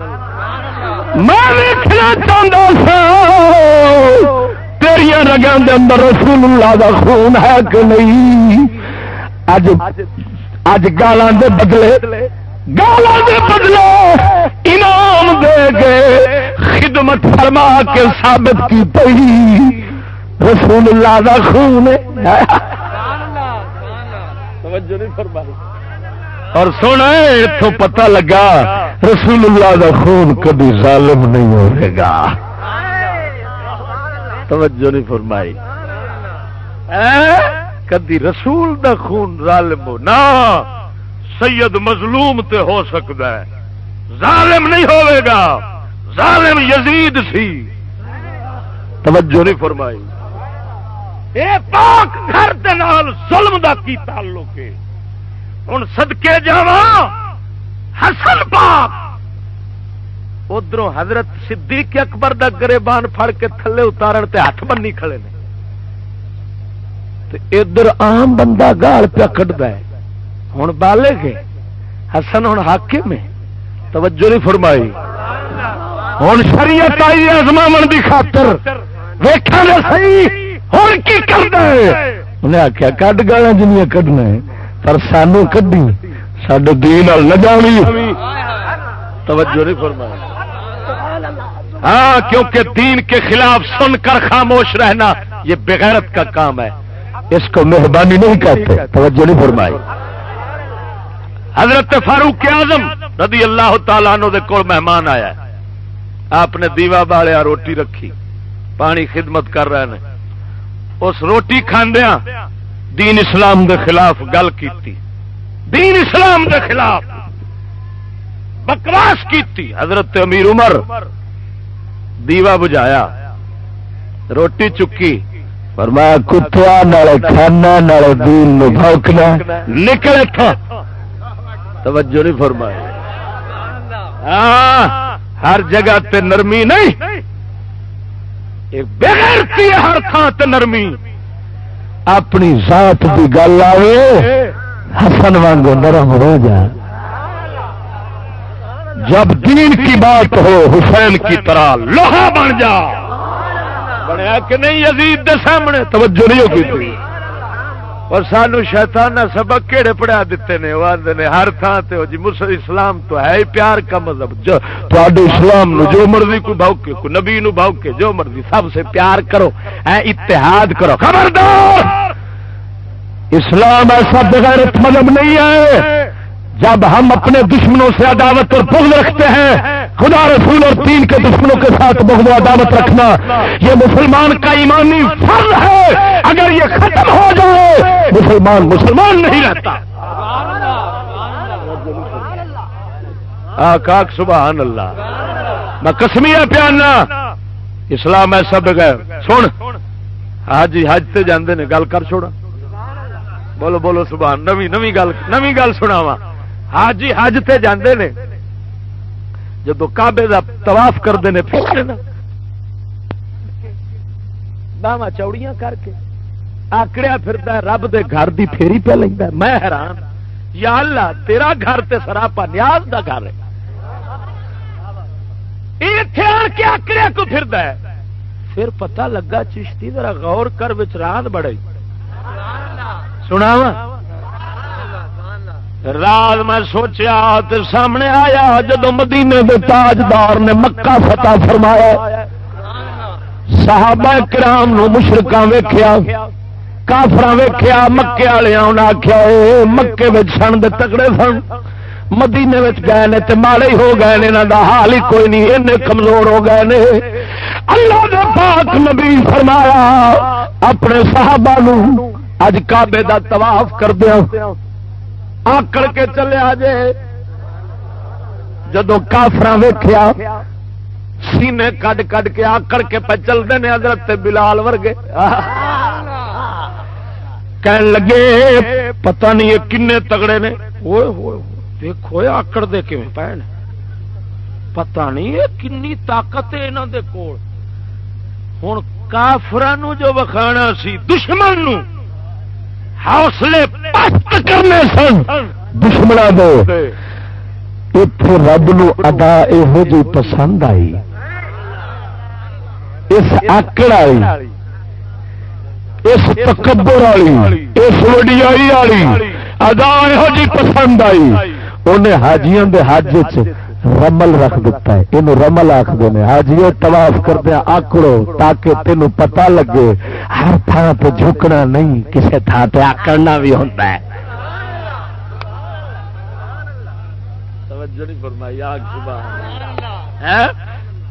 [SPEAKER 2] میں چاہتا سا دے اندر رسول اللہ دا خون ہے کہ نہیں؟ اج اج گالاں دے بدلے گالاں دے بدلے انعام دے کے خدمت فرما کے ثابت کی پئی۔ رسول اللہ دا خون اور سونا اتوں پتہ لگا رسول اللہ دا خون کبھی ظالم نہیں ہوئے گا۔ توجہ نہیں فرمائی۔ کدی رسول دا خون ظالم ہو؟ نا سید مظلوم تے ہو سکتا ہے۔ ظالم نہیں ہوئے گا۔ ظالم یزید سی۔ توجہ نہیں فرمائی۔ پاک گھر ظلم دا کی تعلق ہے؟ ہوں سدکے جا حسن پاک! ادھر حضرت صدیق اکبر دا گریبان پھڑ کے تھلے اتارن تے ہاتھ بنی کھڑے نے۔ ادھر آم بندہ گال پیا کٹ ہے۔ ہوں بالے گے۔ حسن ہوں حاکم ہے۔ توجہ نہیں فرمائی۔ ہوں شریعت آئی ازما کی خاطر۔ ویخا صحیح۔ ہوں کی کرنا انہیں آخیا کڈ گالا جنیا کڈنا پر سانو کڈی سڈے دین نہ جانی۔ توجہ نہیں فرمایا ہاں کیونکہ دین کے خلاف سن کر خاموش رہنا یہ بغیرت کا کام ہے۔ اس کو مہربانی نہیں کہتے۔ توجہ نہیں فرمائی۔ حضرت فاروق اعظم رضی اللہ تعالیٰ عنہ دے کول مہمان آیا۔ آپ نے دیوا بالیا روٹی رکھی۔ پانی خدمت کر رہے ہیں۔ اس روٹی کھاندیا دین اسلام دے خلاف گل کیتی۔ دین اسلام دے خلاف بکواس کیتی۔ حضرت امیر عمر دیوا بجایا روٹی چکی۔ فرمایا کتوا کھانا دین نو بھوکنا۔ نکل تھا۔ توجہ نہیں فرمایا ہاں، ہر جگہ تے نرمی نہیں۔ بغیرتی ہر تھان نرمی۔ اپنی ذات کی گل آئے حسن وانگو نرم ہو جا۔ جب دین کی بات ہو، حسین کی طرح لوہا بن جا۔ بنیا کہ نہیں، عزیز دے سامنے، توجہ نہیں ہوگی۔ اور سانو شیطان نے سبق کہڑے پڑھا دیتے نے؟ وہ آدھے نے ہر تھان تے جی مسلم اسلام تو ہے ہی پیار کا مذہب۔ جو اسلام نو جو مرضی کو بھوکے کو نبی نو بھوکے جو مرضی سب سے پیار کرو، اے اتحاد کرو۔ خبردار! اسلام ایسا بغیرت مذہب نہیں ہے۔ جب ہم اپنے دشمنوں سے عداوت اور بغض رکھتے ہیں خدا رسول اور تین کے دشمنوں کے ساتھ بغض و عداوت رکھنا، یہ مسلمان کا ایمانی فرض ہے۔ اگر یہ ختم ہو جائے، مسلمان مسلمان نہیں رہتا۔ آخ سبحان اللہ۔ میں کسمیا پیانا اسلام ایسا بغیر سن۔ حج حج تے جاندے نے۔ گل کر چھوڑا۔ بولو بولو، سبحان۔ نوی نوی گل نوی گل سنا وا حج ہاں جی، حج تے جاندے نے۔ جدو کعبے دا طواف کرتے ہیں پھر باوا چوڑیاں کر کے آکڑیا پھرتا رب دے گھر دی پھیری پہ لینا میں حیران، یا اللہ، تیرا گھر تے سراپا نیاز دا گھر ہے۔ کے آکڑیا کو پھردا ہے۔ پھر پتہ لگا، چشتی ذرا غور کر، وچ رات بڑے سنا رات میں سوچیا تے سامنے آیا جدو مدینے دے تاجدار نے مکہ فتح فرمایا. صحابہ کرام نو مشرکاں ویکھیا کافر ویخیا مکے والے آخیا مکے سن دے تگڑے سن، مدینے گئے نے تے ماڑے ہی ہو گئے یہاں دا حال ہی کوئی نہیں این کمزور ہو گئے نے۔ اللہ دے پاک نبی فرمایا، اپنے صحابہ نو اج کابے دا طواف کر دیا آکڑ کے چلے جے جدو کافر ویخیا سینے کڈ کڈ کے آکڑ کے پہ چلتے ہیں حضرت بلال ورگے۔ کہن لگے، پتہ نہیں یہ کنے تگڑے نے۔ ہوئے ہوئے، دیکھو آکڑ دے کے پہن۔ پتہ نہیں یہ کنی طاقت ہے یہاں دے کول۔ ہوں کافران جو وکھانا سی، دشمن نو حوصلے پست کرنے سن۔ دشمن دے اتنے رب نو ادا یہو جی پسند آئی۔ اس آکڑ آئی اس تکبر والی اس وڈیائی والی ادا یہو جی پسند آئی۔ انہیں حاجیاں دے حج رمل رکھ دیتا ہے۔ یہ رمل آخر نے، حاجی تباف کردے آکڑو، تاکہ تین پتا لگے ہر تھان پہ جھکنا نہیں کسی تھان پہ آکڑنا بھی ہوتا ہے۔ ہاں؟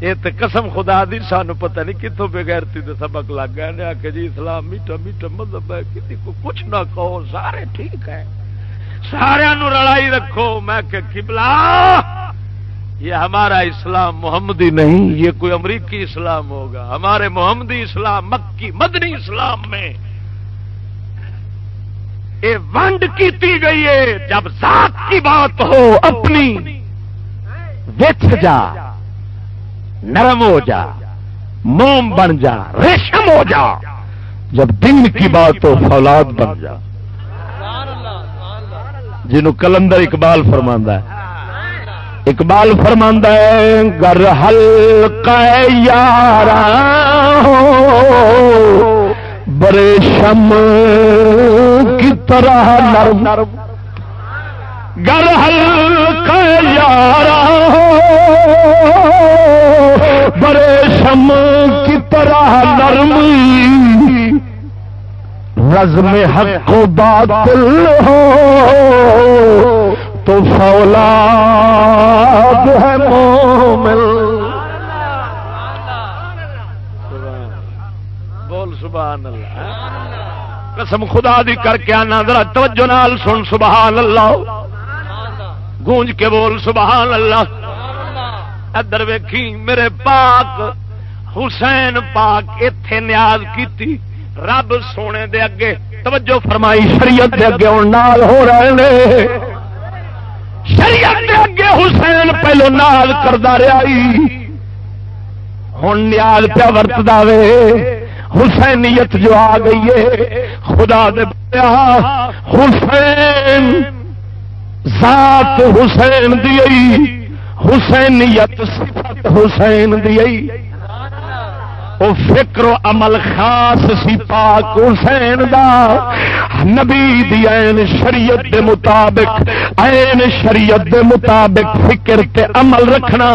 [SPEAKER 2] یہ تو قسم خدا دی، سانو پتہ نہیں کتوں بغیرتی دے سبق لگ گئے نے۔ آ جی اسلام میٹھا میٹھا مطلب ہے، کسی کو کچھ نہ کہو، سارے ٹھیک ہے سارا رڑائی رکھو۔ میں کہ کبلا یہ ہمارا اسلام محمدی نہیں، یہ کوئی امریکی اسلام ہوگا۔ ہمارے محمدی اسلام مکی، مدنی اسلام میں۔ یہ ونڈ کی گئی ہے، جب ذات کی بات ہو، اپنی۔ وچ جا، نرم ہو جا، موم بن جا، ریشم ہو جا۔ جب دن کی بات ہو، فولاد بن جا۔ جنہوں کلندر اقبال فرماندہ ہے اقبال فرماندہ ہے، گر ہلکا یار برے شم کی طرح نرم۔ نرم گر ہلکا یار برے شم کی طرح نرم۔ رزم حق و باطل ہو تو فولاد ہے مومن۔ بول سبحان اللہ۔ قسم خدا دی کر کے آنا، ذرا توجہ نال سن سبحان اللہ۔ گونج کے بول سبحان اللہ۔ ادھر ویکھی، میرے پاک حسین پاک اتے نیاز کی رب سونے دے اگے، توجہ فرمائی، شریعت دے اگے نال ہو رہے نے۔ شریعت دے اگے حسین پہلو نال کردا رہا ہوں نیاز پیا ورت دے حسینیت جو آ گئی ہے، خدا دے حسین، ذات حسین دی حسینیت صفت حسین دی او فکر و عمل خاص سی پاک حسین دا۔ نبی دی این شریعت دے مطابق این شریعت دے مطابق فکر تے عمل رکھنا۔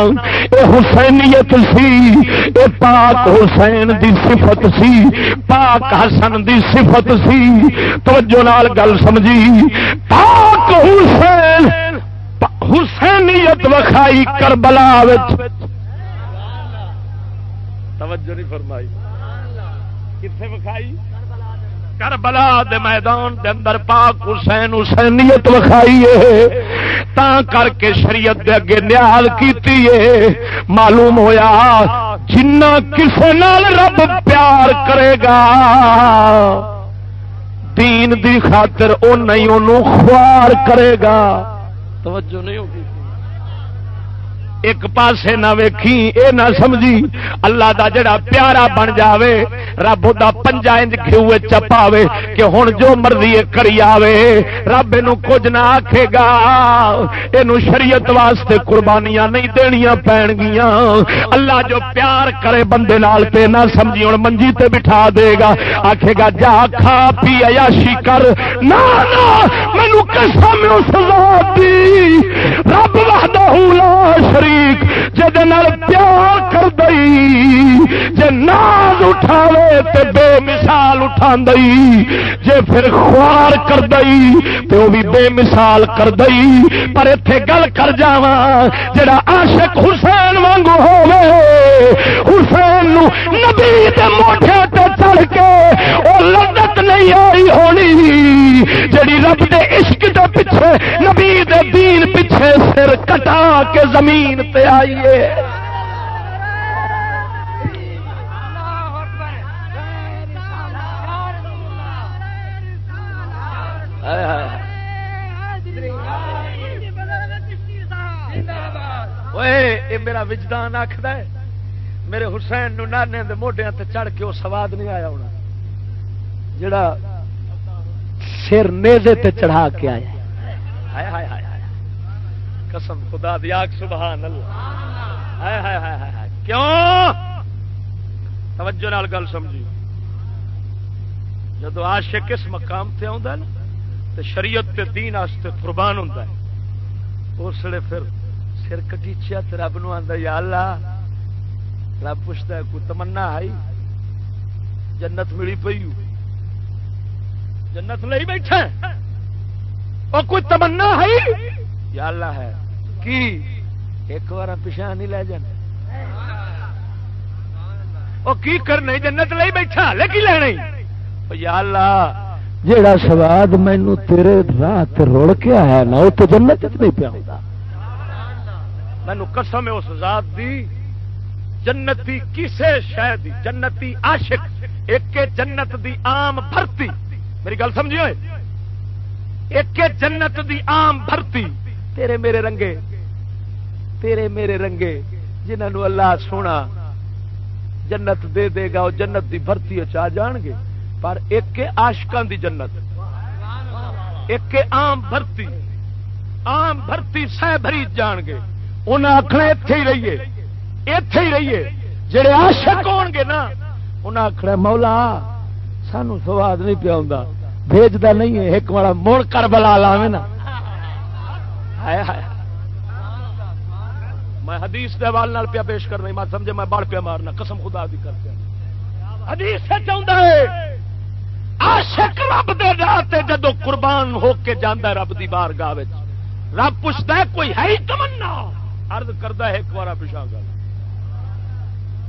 [SPEAKER 2] اے حسینیت سی، اے پاک حسین دی صفت سی۔ پاک حسن دی صفت سی۔ توجہ نال گل سمجھی۔ پاک حسین حسینیت وکھائی کربلا توجہ نہیں فرمائی۔ کتنے وکھائی؟ کربلا دے میدان دے اندر پاک حسین حسینیت وکھائیے تا کر کے شریعت دے اگے نیال کیتی ہے۔ معلوم ہویا جنہ کسے نال رب پیار کرے گا۔ دین دی خاطر او نہیں انہوں خوار کرے گا۔ توجہ نہیں ہوگی؟ ایک پاسے نہ ویکھی، اے نہ سمجھی۔ اللہ دا جڑا پیارا بن جاوے، رب دا پنجا انج کھوے چپاوے کہ ہن جو مرضی کری آوے۔ رب نو کچھ نہ آکھے گا، اینو شریعت واسطے قربانیاں نہیں دینیاں پین گیاں اللہ جو پیار کرے بندے نال تے نہ سمجھی، ہن منجی تے بٹھا دے گا۔ آکھے گا، جا کھا، پی، عیاشی کر۔ نہ نہ، مینوں قسم اس ذات دی۔ رب وحدہ لا شریک شریک جد پیار کر دئی جے ناز اٹھاوے تے بے مثال اٹھا دئی جے پھر خوار کر دئی تے وہ بھی بے مثال کر دئی پر اتے گل کر جا جڑا عاشق حسین وانگو ہوے حسین نو نبی دے موٹے تے چڑھ کے او لذت نہیں آئی ہونی، جڑی رب دے عشق دے پیچھے، نبی دے دین پیچھے سر کٹا کے زمین تے آئیے۔ میرا وجدان آخد میرے حسین نو نانے دے موڈیا تے چڑھ کے وہ سواد نہیں آیا ہونا۔ جڑا سر نیزے تے چڑھا کے آیا۔ ہائے ہائے ہائے۔ قسم، خدا دیا سبحان اللہ۔ کیوں؟ توجہ نال گل سمجھی۔ جدو عاشق اس مقام تے آ تو شریعت تے دین آستے قربان ہوں اس لیے پھر سر کٹیچیا رب نو آتا یا اللہ، رب پوچھتا ہے، کوئی تمنا آئی جنت ملی پی جنت لئی بیٹھا اور کوئی تمنا ہے؟ یا اللہ ہے۔ کی؟ ایک بار پچھا نہیں لے جانا وہ کی کرنے؟ جنت لے بیٹھا لے کی لینا یا اللہ، جیڑا سواد مینو تیرے رات روڑ کے آیا نا وہ تو جنت نہیں پیا مینو قسم اس ذات دی، جنتی کسے شہ دی، جنتی عاشق، ایک جنت دی عام بھرتی۔ میری گل سمجھو ایک جنت دی عام بھرتی۔ تیرے میرے رنگے تیرے میرے رنگے، جنہوں اللہ سونا جنت دے دے گا وہ جنت دی بھرتی چاہ جان گے۔ پر ایک آشکان دی جنت، ایک عام بھرتی عام بھرتی سہ بھری جان گے۔ انہیں آخنا اتے ہی رہیے اتے ہی رہیے۔ جڑے آشک ہو گے نا انہیں آخنا مولا، سانو سواد نہیں پیا بھیجتا نہیں ہے، ایک بڑا مڑ کر بلا لاوے نا۔ میں حدیث کے حوالے پیا پیش کرنا میں سمجھے، میں بڑھ پیا مارنا، قسم خدا دی کر پیا حدیث سے چاہتا ہے۔ عاشق رب دے راتے جدو قربان ہو کے جانا رب دی بار گاہ رب پوچھتا ہے، کوئی ہے ہی تمنا؟ ارد کرتا ہے، ایک بار پچھا گل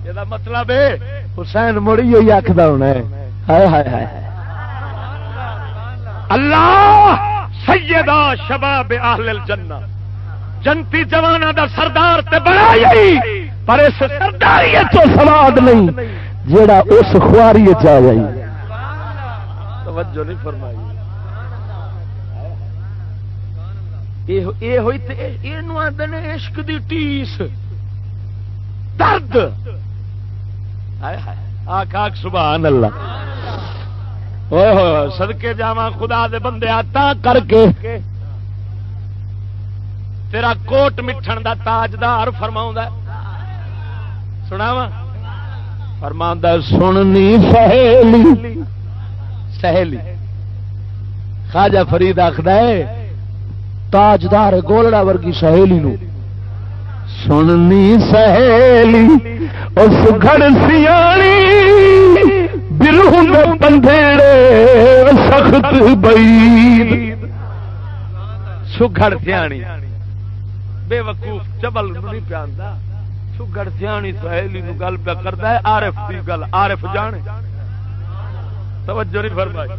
[SPEAKER 2] یہ مطلب ہے، حسین مڑی ہوئی آخر ہونا ہے۔ اللہ سیدہ شباب اہل الجنہ۔ جنتی جوانا دا سردار تے بڑا یہی پر اس سرداری تو سواد نہیں جیڑا اس خواری چ جائی توجہ نہیں فرمائی۔ عشق دی ٹیس۔ درد۔ آخ آخ سبحان اللہ۔ سدکے جا خدا دے بندے آتا کر کے۔ تیرا کوٹ مٹھن دا تاجدار فرما سنا وا فرما سننی سہیلی۔ سہیلی۔ خاجا فرید آخر تاجدار گولڑا ورگی سہیلی نو۔ سننی سہیلی، اس گھڑ سیانی برہ بندھیڑے، سخت بئی سگڑ سیانی۔ بے وقوف چبل نہیں پیا سگڑ سیانی سہیلی گل پیا کرتا ہے آرف کی گل آرف جانے۔ توجہ نہیں فرمائی۔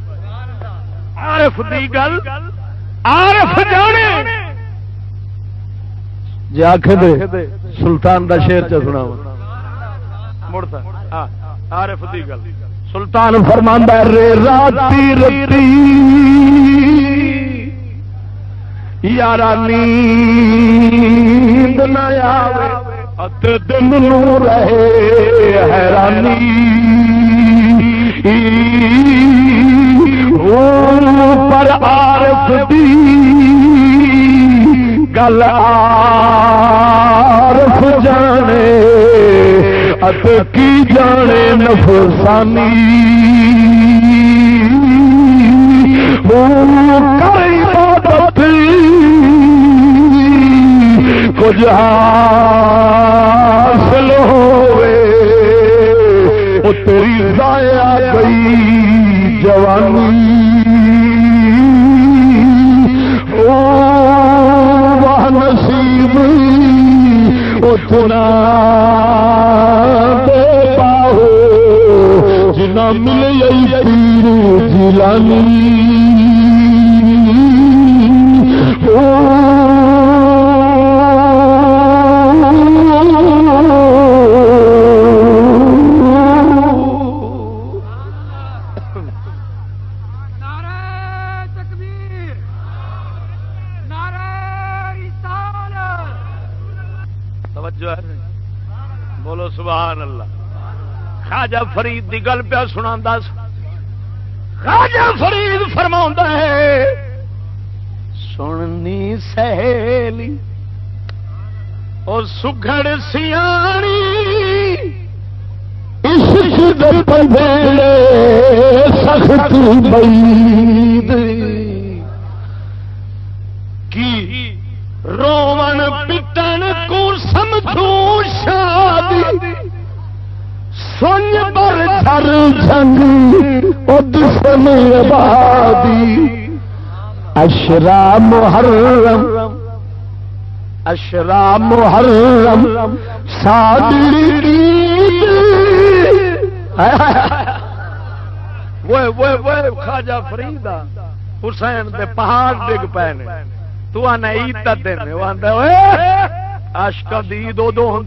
[SPEAKER 2] عارف دی گل عارف جانے۔ جی آخ سلطان دا شیر چ سنا مڑتا عارف دی گل۔ سلطان فرماندا رے راتی رتی۔ نیند نہ آوے ات دن نو رہے حیرانی پر عارف دی گل عارف جانے ات کی جانے نفسانی کئی کچھ حاصل ہوئے، وہ تیری ضائع گئی جوانی۔ او وہ نصیب اتنا دے پاؤ جنا مل پیر جلانی بولو خواجہ فرید دی گل پیا سنا خواجہ فرید فرما ہے، سننی سہیلی اور سگڑ سیانی سخت کی پر چر جنگ ادسم آبادی۔ اشرا محرم اشرا محرم شادی خاجا فریدا حسین دے پہاڑ ڈگ پے تو آنا عید کا دن آشکا دی عید ادو ہوں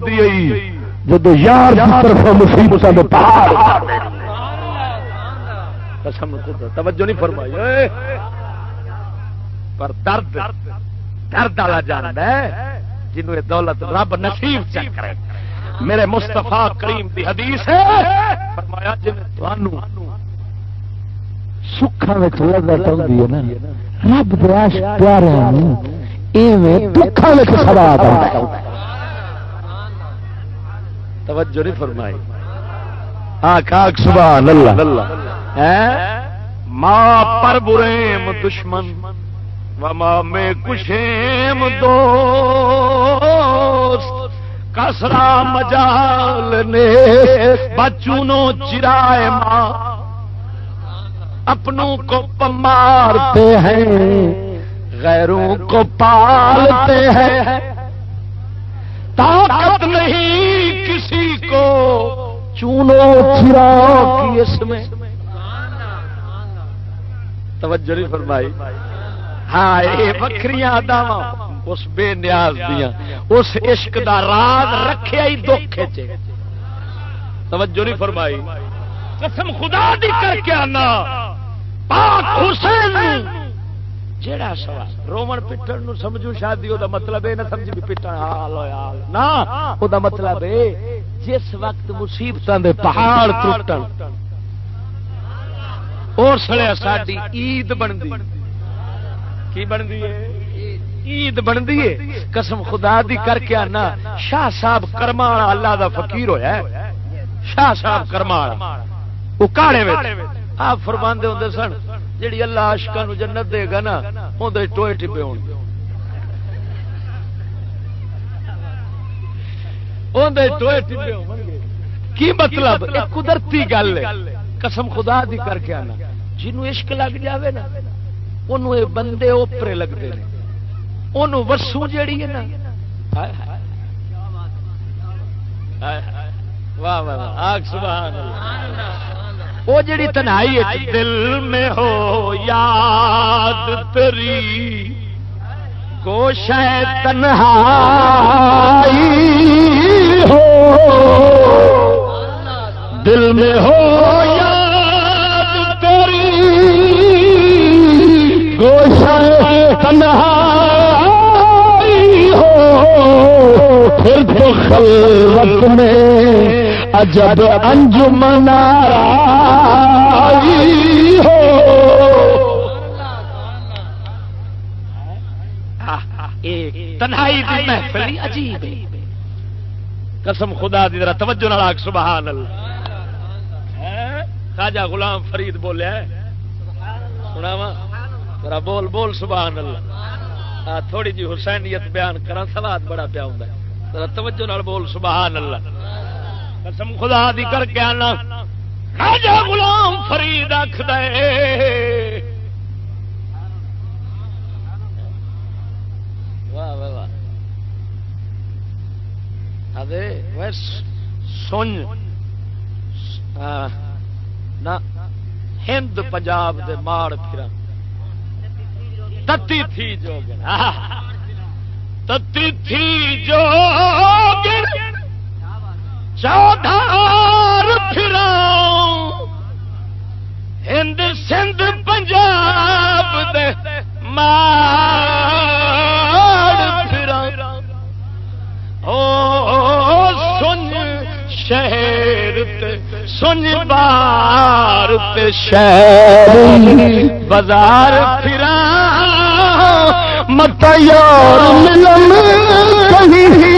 [SPEAKER 2] جب یار طرف مصیبت پہاڑ توجہ نہیں فرمائی۔ پر درد درد والا جانا ہے جنہوں یہ دولت رب نصیب چیک کرے۔ میرے مستفا کریم دی حدیث ہے۔ فرمایا جن سکھا میں لذت ہوتی ہے نا رب دعا پیارے دکھا سوا توجہ نہیں فرمائی۔ آخ سبحان اللہ۔ ماں پر بریم دشمن وما میں کشیم دو کسرا مجال نے بچونو چرائے ماں۔ اپنوں کو پمارتے ہیں غیروں کو پالتے ہیں۔ طاقت نہیں کسی کو۔ چونو چرا کی اس میں۔ توجہ نہیں فرمائی۔ ہاں یہ بکری اس بے نیاز دیا اس عشق دا راز رکھے ہی دکھ توجہ نہیں فرمائی۔ قسم خدا دی کر کے آنا۔ پاک حسین جیڑا سوا؟ رومن پٹن نو سمجھو شادی وہ مطلب یہ نہ سمجھ بھی پٹن حال ہوا نہ وہ مطلب ہے جس وقت مصیبت دے پہاڑ ٹوٹن اور سڑیا ساری عید بنتی کی بنتی ہے عید بنتی ہے قسم خدا دی کر کے آنا شاہ صاحب کرما اللہ دا فقیر ہویا ہے۔ شاہ صاحب کرما وہ کاڑے آپ فرماندے ہوں سن جیڑی اللہ آشکا جنت دے گا نا اندر ٹوئے ٹپے ہو کی مطلب؟ قدرتی گل قسم خدا دی کر کے آنا۔ جنوں عشق لگ جاوے نا انہوں بندے اوپرے لگتے ہیں انہوں وسو جیڑی ہے نا۔ واہ واہ۔ آگ، سبحان اللہ۔ وہ جڑی تنہائی دل میں ہو، یاد تری۔ گوش تنہائی ہو۔ دل میں ہو، یاد تری۔ گوش تنہائی ہو۔ پھر تو خلوت میں عجب انجمن ہو۔ تنہائی دی محفل عجیب قسم خدا دی، ذرا توجہ نال سبحان اللہ۔ خواجہ غلام فرید بولیا سناوا ذرا بول بول، سبحان اللہ۔ تھوڑی جی حسینیت بیان کرا سواد بڑا پیا ہوں ذرا توجہ نال بول، سبحان اللہ۔ قسم خدا دی کر کے آنا۔ راجا غلام فرید آخ دے سن۔ ہند، پنجاب دے ماڑ پھر تتی تھی جو گن تتی تھی جو گن چودھار پھر ہند سندھ پنجاب دے او سن شہر سن بار شہر بازار پھر مت یار ملن کہیں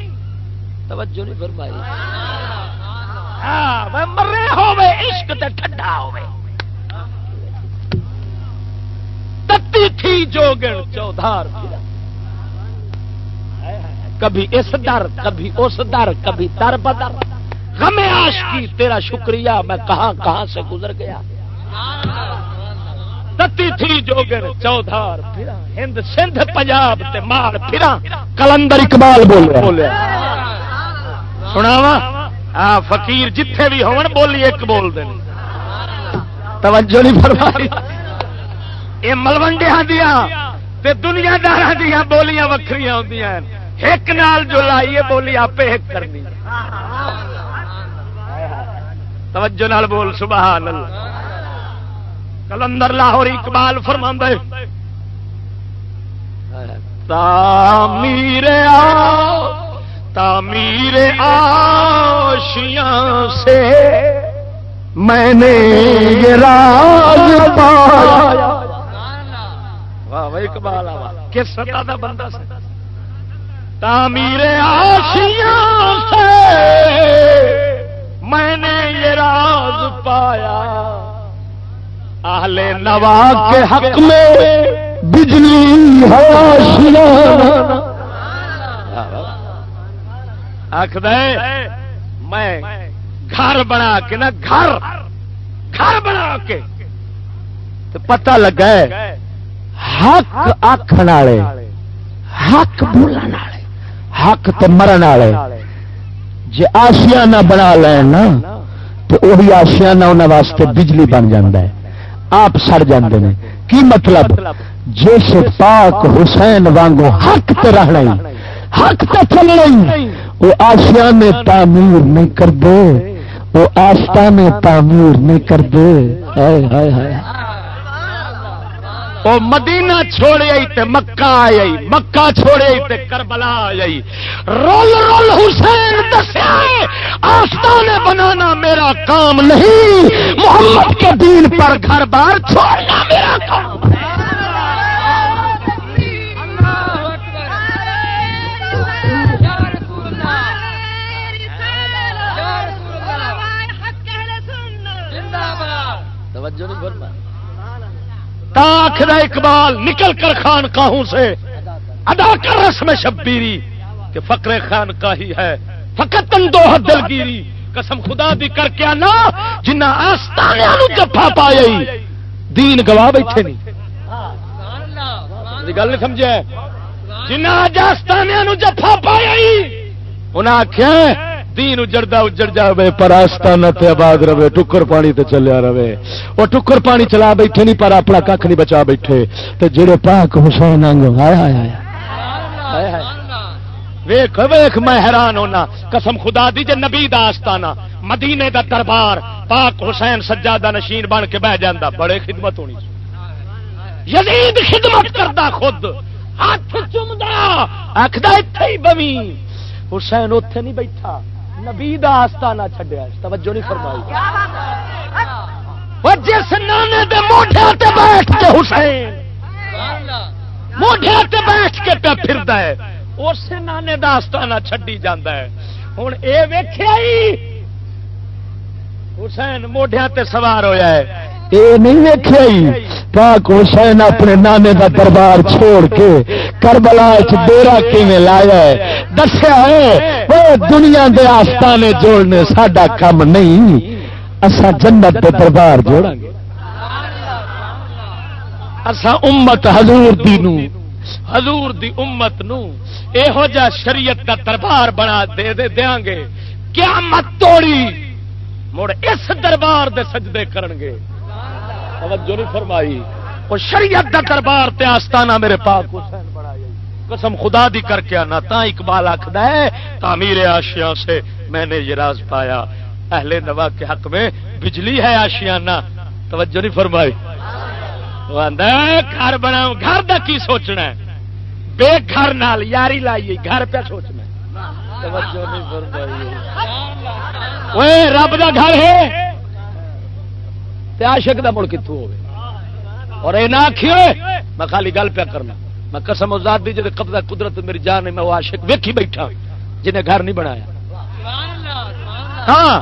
[SPEAKER 2] توجہ نہیں فرمائی۔ ہاں، مرے ہوے عشق تے ٹھنڈا ہوے تتی تھی جوگن چودھار کبھی اس در کبھی اس در کبھی در بدر۔ غم عاشقی تیرا شکریہ میں کہاں کہاں سے گزر گیا؟ تتی تھی جوگن چودھار ہند سندھ پنجاب تے مار پھرا۔ کلندر اقبال سنا فقیر جتھے بھی ہون بولی ایک بول دیں توجہ نہیں فرمائی۔ یہ ملوڈیا دیا دنیا دار دیا بولیاں وکری ہوتی ایک نال جو لائیے بولی آپ ایک کرنی۔ توجہ نال بول سبحان اللہ۔ کلندر لاہور اقبال فرما تعمیر آ تعمیر آشیاں سے میں نے یہ راز پایا۔ اقبال کس سطح کا بندہ سے تعمیر آشیاں سے میں نے یہ راز پایا۔ اہل نوا کے حق میں بجلی ہے آخد میں گھر بنا کے نا، گھر گھر بنا کے پتا لگا حق آخر والے حق بولن والے حق تو مرن والے جی آشیانہ بنا لین تو وہی آشیانہ انہوں واسطے بجلی بن جاتا ہے، آپ سڑ جاندے ہیں کی مطلب جس پاک حسین وانگو حق تے رہنا حق تے چلنا وہ آشیانے تعمیر نہیں کر دے وہ آستانے تعمیر نہیں کر دے وہ مدینہ چھوڑے آئی تے مکہ آئی۔ مکہ چھوڑے آئی تے کربلا آئی۔ رول رول حسین دسیا آستانے بنانا میرا کام نہیں۔ محمد کے دین پر گھر بار چھوڑنا میرا کام۔ توجہ نہیں اقبال نکل کر خان کاہوں سے ادا کر رسم شبیری کہ فقر خان کا ہی ہے۔ فقط تم دو اندوہ دلگیری۔ قسم خدا دی کر کے آنا، جنہ آستانے نو جفا پایا دین گواہ بیٹھے نہیں۔ گل نہیں سمجھا جنہ آج آستانے نو جفا پایا انہیں آخیا دین اجڑا اجڑ جائے پر آستانہ تے آباد رہے ٹکر پانی تے چلیا رہے وہ ٹکر پانی چلا بیٹھے نہیں، پر اپنا کھ نہیں بچا بیٹھے۔ تے جڑے پاک حسین آنگ آیا آیا ویخ ویخ میں حیران ہونا۔ قسم خدا دی جے نبی دا آستانہ مدینے دا دربار، پاک حسین سجادہ نشین بن کے بہ جاندہ بڑے خدمت ہونی۔ یزید خدمت کردا خود۔ ہاتھ چمدا آخدا اتھے ہی بمی حسین اوتھے نہیں بیٹھا۔ نبی دا آستانہ چھڈیا توجہ نہیں فرمائی۔ جس نانے دے موڈے تے بیٹھ کے حسین موڈے تے بیٹھ کے پہ پھردا ہے اس نانے دا آستانہ چھڈی جاندا ہے۔ ہن اے ویکھیا ہی حسین موڈیا تے سوار ہویا ہے۔ اے نہیں ویکھیا پاک حسین اپنے نانے دا دربار چھوڑ کے کربلا ڈیرا کیویں لایا ہے؟ دسیا ہے، وہ دنیا دے آستانے جوڑنے ساڈا کام نہیں۔ اسا جنت دے دربار جوڑاں گے۔ اسا امت حضور دی نو، حضور دی امت نو یہو جا شریعت دا دربار بنا دے دے دیاں گے۔ قیامت توڑی، مڑ اس دربار دے سجدے کرن گے۔ توجہ نہیں فرمائی۔ وہ شریعت دا دربار تے آستانہ میرے پاک حسین بڑا قسم خدا دی کر کے آنا، تا اقبال آخد ہے، تعمیر آشیاں سے میں نے یہ راز پایا۔ اہل نوا کے حق میں بجلی ہے آشیانہ۔ توجہ نہیں فرمائی۔ گھر بناؤ گھر دا کی سوچنا ہے؟ بے گھر نال یاری لائیے، گھر پہ سوچنا توجہ نہیں فرمائی۔ رب دا گھر ہے۔ عاشق دا مڑ کتوں ہو اور یہ نہ آخی میں خالی گل پیا کرنا۔ میں قسم ازاد دی جی قبضہ قدرت میری جان میں وہ عاشق ویکھی بیٹھا جنہیں گھر نہیں بنایا۔ ہاں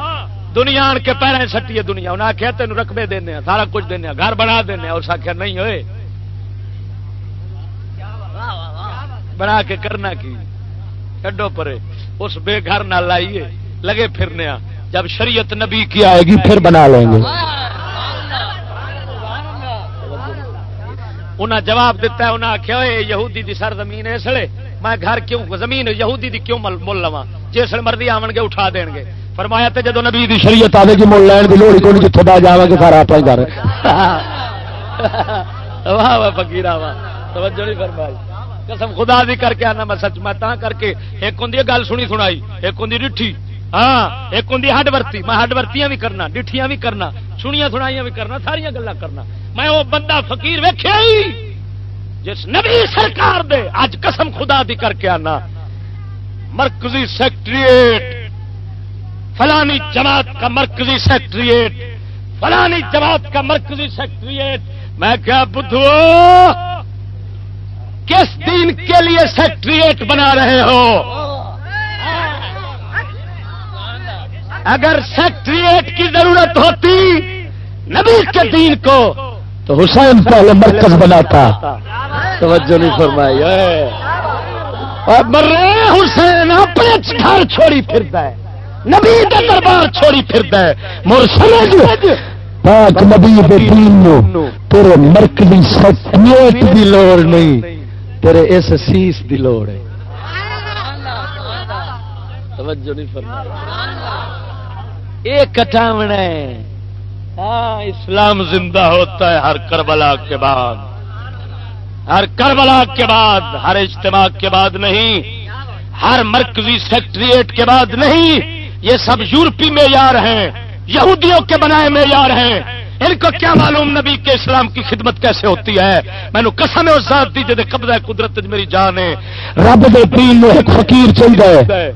[SPEAKER 2] دنیا آن کے پیرے سٹی ہے دنیا انہیں آخیا تین رقبے دینا سارا کچھ دینا گھر بنا دینا اور آخیا نہیں ہوئے۔ بنا کے کرنا کی؟ کڈو پرے، اس بے گھر نہ لائیے، لگے پھرنے جب شریعت نبی کی آئے گی، پھر بنا لیں گے۔ انہیں جواب دیتا ہے انہیں آخیا یہودی دی سر زمین اس لیے میں گھر کیوں، زمین یہودی دی کیوں مل لوا جس مرضی آن گے اٹھا دین گے۔ فرمایا تے جدو نبی دی شریعت آئے گی، مل لین کی لوڑ کو جتوں دا جا گے، سارا اپنا گھر۔ *laughs* واہ واہ فکیرا واہ۔ توجہ نہیں فرمائی۔ قسم خدا دی کر کے آنا میں سچ، میں کر کے ایک ہوں گل سنی سنائی، ایک ہوں ڈٹھی ہاں ایک ہوں ہڈ ورتی، میں ہڈ ورتیاں بھی کرنا، ڈٹھیاں بھی کرنا سنیا سنائی بھی کرنا ساریا گلا کرنا۔ میں وہ بندہ فقیر ویخیا جس نبی سرکار دے، اج قسم خدا دی کر کے آنا۔ مرکزی سیکٹریٹ، فلانی جماعت کا مرکزی سیکٹریٹ، فلانی جماعت کا مرکزی سیکٹریٹ۔ میں کیا بدھو، کس دین کے لیے سیکٹریٹ بنا رہے ہو؟ اگر سیکٹریٹ کی ضرورت ہوتی نبی کے دین کو تو حسین پہلے مرکز بناتا۔ توجہ نہیں فرمائی حسین اپنے گھر چھوڑی پھرتا ہے نبی کا دربار چھوڑی پھرتا ہے۔ مر سمجھ پاک نبی دے دین نو تیرے مرکزی سیکٹریٹ دی لوڑ نہیں تیرے اس سیس دی لوڑ ہے۔ توجہ نہیں فرمائی۔ ایک کٹاونا ہے ہاں اسلام زندہ ہوتا ہے ہر کربلا کے بعد۔ ہر کربلا کے بعد، ہر اجتماع کے بعد نہیں۔ ہر مرکزی سیکٹریٹ کے بعد نہیں۔ یہ سب یورپی معیار ہیں، یہودیوں کے بنائے معیار ہیں۔ ان کو کیا معلوم نبی کے اسلام کی خدمت کیسے ہوتی ہے؟ میں نے کسم ذات دی جی قبضہ قدرت میری جان ہے۔ رب دے دین ایک فقیر چل گئے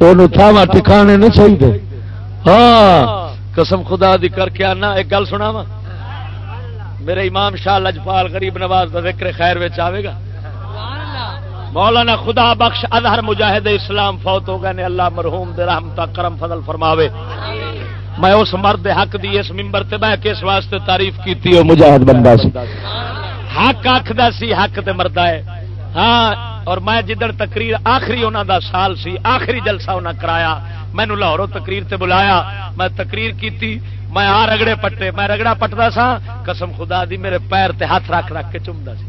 [SPEAKER 2] انہوں تھاوا ٹکانے نہیں چاہیے ہاں قسم خدا دی کر کے آنا، ایک گل سنا وا میرے امام شاہ لجپال غریب نواز کا ذکر خیر آئے گا۔ مولانا خدا بخش اظہر مجاہد اسلام فوت ہو گئے نے، اللہ مرحوم دے رحمتا کرم فضل فرماوے۔ میں اس مرد حق دی اس ممبر تے بہ کے اس واسطے تعریف کیتی او مجاہد بندہ سی۔ حق آخدا سی، حق تے مردا ہے۔ ہاں اور میں جدڑ تقریر آخری انہوں دا سال سی، آخری جلسہ انہیں کرایا مینو لاہوروں تقریر تے بلایا، میں تقریر کیتی، میں آ رگڑے پٹے، میں رگڑا پٹتا سا قسم خدا دی میرے پیر تے ہاتھ رکھ رکھ کے چومتا سی۔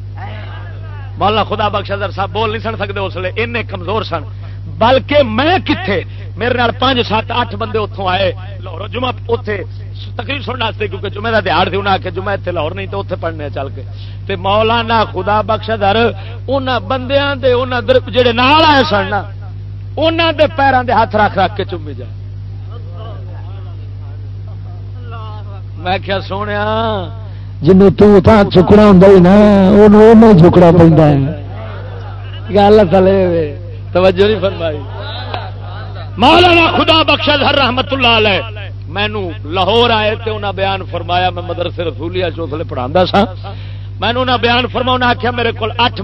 [SPEAKER 2] مولا خدا بخش صاحب، بول نہیں سن سکتے اس لیے این کمزور سن۔ بلکہ میں کتنے میرے نال پانچ، سات، اٹھ بندے اتوں آئے۔ لاہور جمعہ اتے تقریر سننے واسطے کیونکہ جمعے کا دیہڑ تھی انہیں آخیا جمعہ اتنے لاہور نہیں، تو اتنے پڑھنے چل کے۔ تے مولانا خدا بخش در ان بندیاں دے ان جڑے نال آئے سن انہوں دے پیروں دے ہاتھ رکھ رکھ کے چومی جائے میں کیا سونے
[SPEAKER 1] جن چکنا ہوں نا چکنا پہ
[SPEAKER 2] گل تلے توجہ نہیں فرمائی۔ مولانا خدا بخشد ہر رحمت اللہ علیہ۔ مینو لاہور آئے تے انہاں بیان فرمایا، میں مدرسے رسولیہ چوتھلے پڑھا سا میں انہاں بیان فرما انہیں آخیا میرے کو اٹھ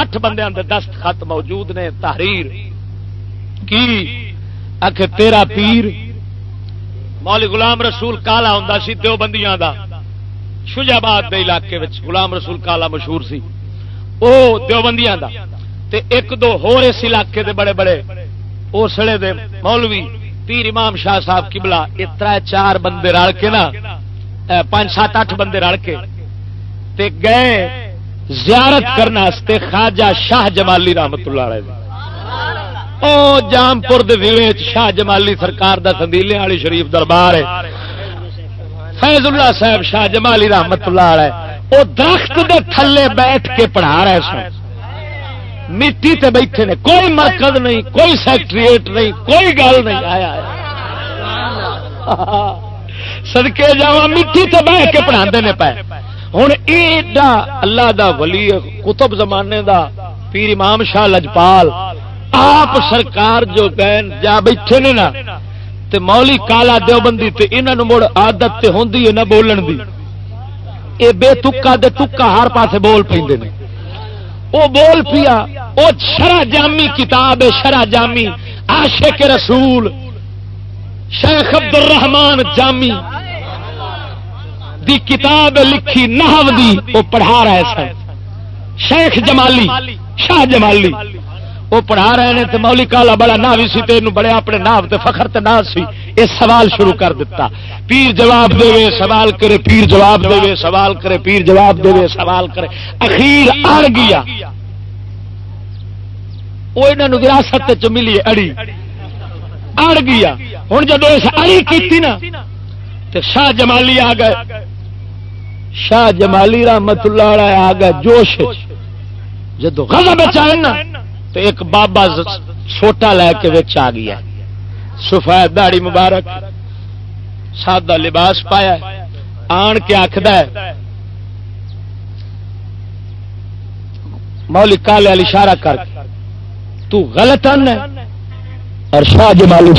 [SPEAKER 2] اٹھ بندے دے دست خط موجود نے، تحریر۔ کی؟ آخ تیرا پیر، مولی غلام رسول کالا ہوں سی دو بندیاں دا۔ شجاباد دے علاقے وچ غلام رسول کالا مشہور سی۔ او دو بندیاں دا۔ تے ایک دو ہور اس علاقے دے بڑے بڑے۔ اسلے دے مولوی پیر امام شاہ صاحب کبلا یہ تر چار بندے رل کے نا۔ پانچ سات اٹھ بندے رل کے۔ تے گئے زیارت کرنے خواجہ شاہ جمالی رحمت اللہ علیہ او جامپور شاہ جمالی سرکار دا سندیلے والی شریف دربار ہے۔ فیض اللہ صاحب شاہ جمالی رحمت اللہ علیہ، وہ درخت دے تھلے بیٹھ کے پڑھا رہے سن۔ مٹی تے بیٹھے نے، کوئی مرکز نہیں، کوئی سیکٹریٹ نہیں، کوئی گل نہیں۔ آیا سدکے جا مٹی تے بہ کے پڑھا نے پے۔ ہوں ایڈا اللہ دا ولی کتب زمانے دا پیر امام شاہ لجپال، آپ سرکار جو گئے جا بیٹھے نے نا تے مولی کالا دیوبندی تے انہاں مڑ عادت تے ہوندی ہے نا بولن دی۔ اے بے تکا دے تکا ہر پاسے بول پیندے نے۔ وہ بول پیا وہ شرا جامی کتاب ہے شرا جامی۔ عاشق رسول، شیخ عبد الرحمان جامی۔ دی کتاب لکھی نحو دی وہ پڑھا رہے سن۔ شیخ جمالی، شاہ جمالی۔ وہ پڑھا رہے ہیں تو مولی کالا بڑا نہ بھی سی تین بڑے اپنے نام تے فخر تے نہ سی۔ یہ سوال شروع کر دیتا پیر جواب دے سوال کرے، پیر جواب دے سوال کرے، پیر جواب دے سوال کرے۔ اخیر اڑ گیا۔ وہ یہاں وراثت چ ملی اڑی۔ اڑ گیا۔ ہوں جب اس اڑی کی نا تو شاہ جمالی آ گئے۔ شاہ جمالی رحمت اللہ آ گئے جوش جدو غضب آئے نا تو ایک بابا چھوٹا لے کے بچ آ گیا سفید داڑی مبارک، سادہ لباس پایا آن کے آخد مولی کالے والی اشارہ کر تو غلط ان اور شاہ جمالی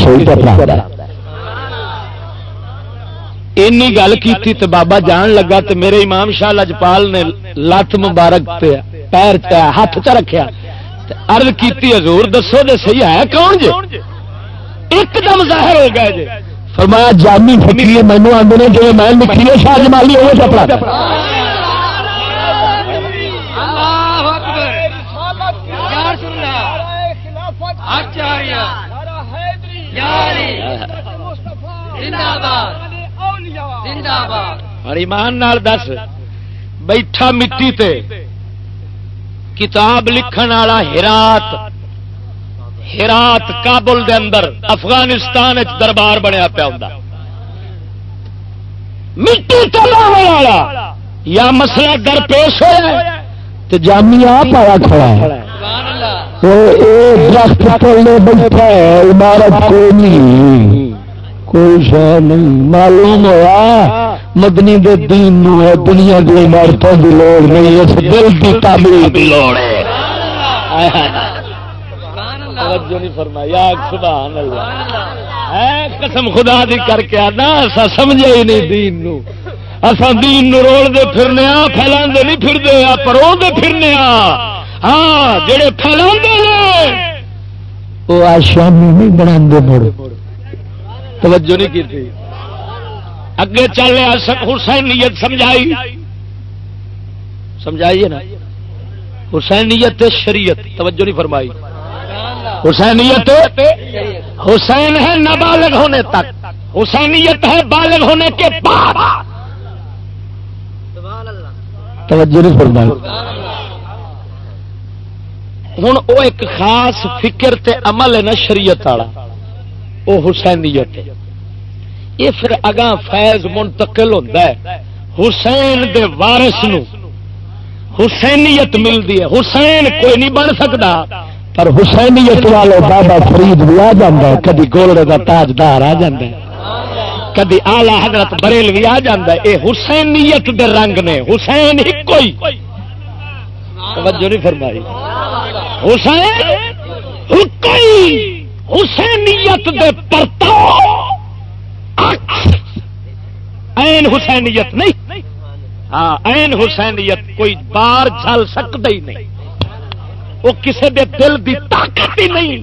[SPEAKER 2] این گل کی تو بابا جان لگا تو میرے امام شاہ لجپال نے لت مبارک پہ پیر ہاتھ چ رکھا ارد کی حضور دسو دے صحیح ہے کون جی ایک دم ظاہر ہو گئے جی فرمایا جامی فکری مینو آدھے جی میں لکھی ہے شاہ جمالی ہوئے چپڑا ایمان دس بیٹھا مٹی تے۔ کتاب لکھن والا ہرات ہرات کابل دے اندر افغانستان دربار بنیا پیا ہوں مٹی والا یا مسئلہ در پیش ہوا تو جامی آپ آیا کھڑا ہے۔ درخت بیٹھا عمارت کوئی نہیں۔ کوئی شہ نہیں۔ معلوم ہوا؟ مدنی دے دین نو ہے، دنیا کی عمارتوں کی لوڑ نہیں، اس دل کی تعمیر کی لوڑ ہے۔ قسم خدا دی کر کے آنا ایسا سمجھے ہی نہیں دین نو۔ اصا دین نو روڑ دے پھرنے پھیلا نہیں پھر دے پھرتے پرو دے پھرنے آ ہاں جڑے پھیلان پھیلا وہ آشامی نہیں بنا توجہ نہیں کی اگے چلے حسینیت سمجھائی۔ سمجھائیے نا؟ حسینیت شریعت، توجہ نہیں فرمائی۔ حسینیت حسین ہے نابالغ ہونے تک۔ حسینیت ہے بالغ ہونے کے بعد۔
[SPEAKER 1] توجہ نہیں فرمائی۔
[SPEAKER 2] ہوں وہ ایک خاص فکر تے عمل ہے نا شریعت والا۔ وہ حسینیت ہے۔ یہ پھر اگاں فیض منتقل ہوتا ہے۔ حسین دے وارث نو حسینیت ملتی ہے۔ حسین کوئی نہیں بن سکتا
[SPEAKER 1] پر حسینیت والے بابا فرید بھی آ جا کدی گولڑے کا تاجدار آ جا
[SPEAKER 2] کدی آلہ حضرت بریل بھی آ جا یہ حسینیت دے رنگ نے، حسین ہی۔ کوئی توجہ نہیں فرمائی۔ حسین کوئی حسینیت دے پرتاؤ این حسینیت نہیں۔ ہاں این حسینیت کوئی بار چل سکتا ہی نہیں۔ وہ کسی دے دل دی طاقت ہی نہیں۔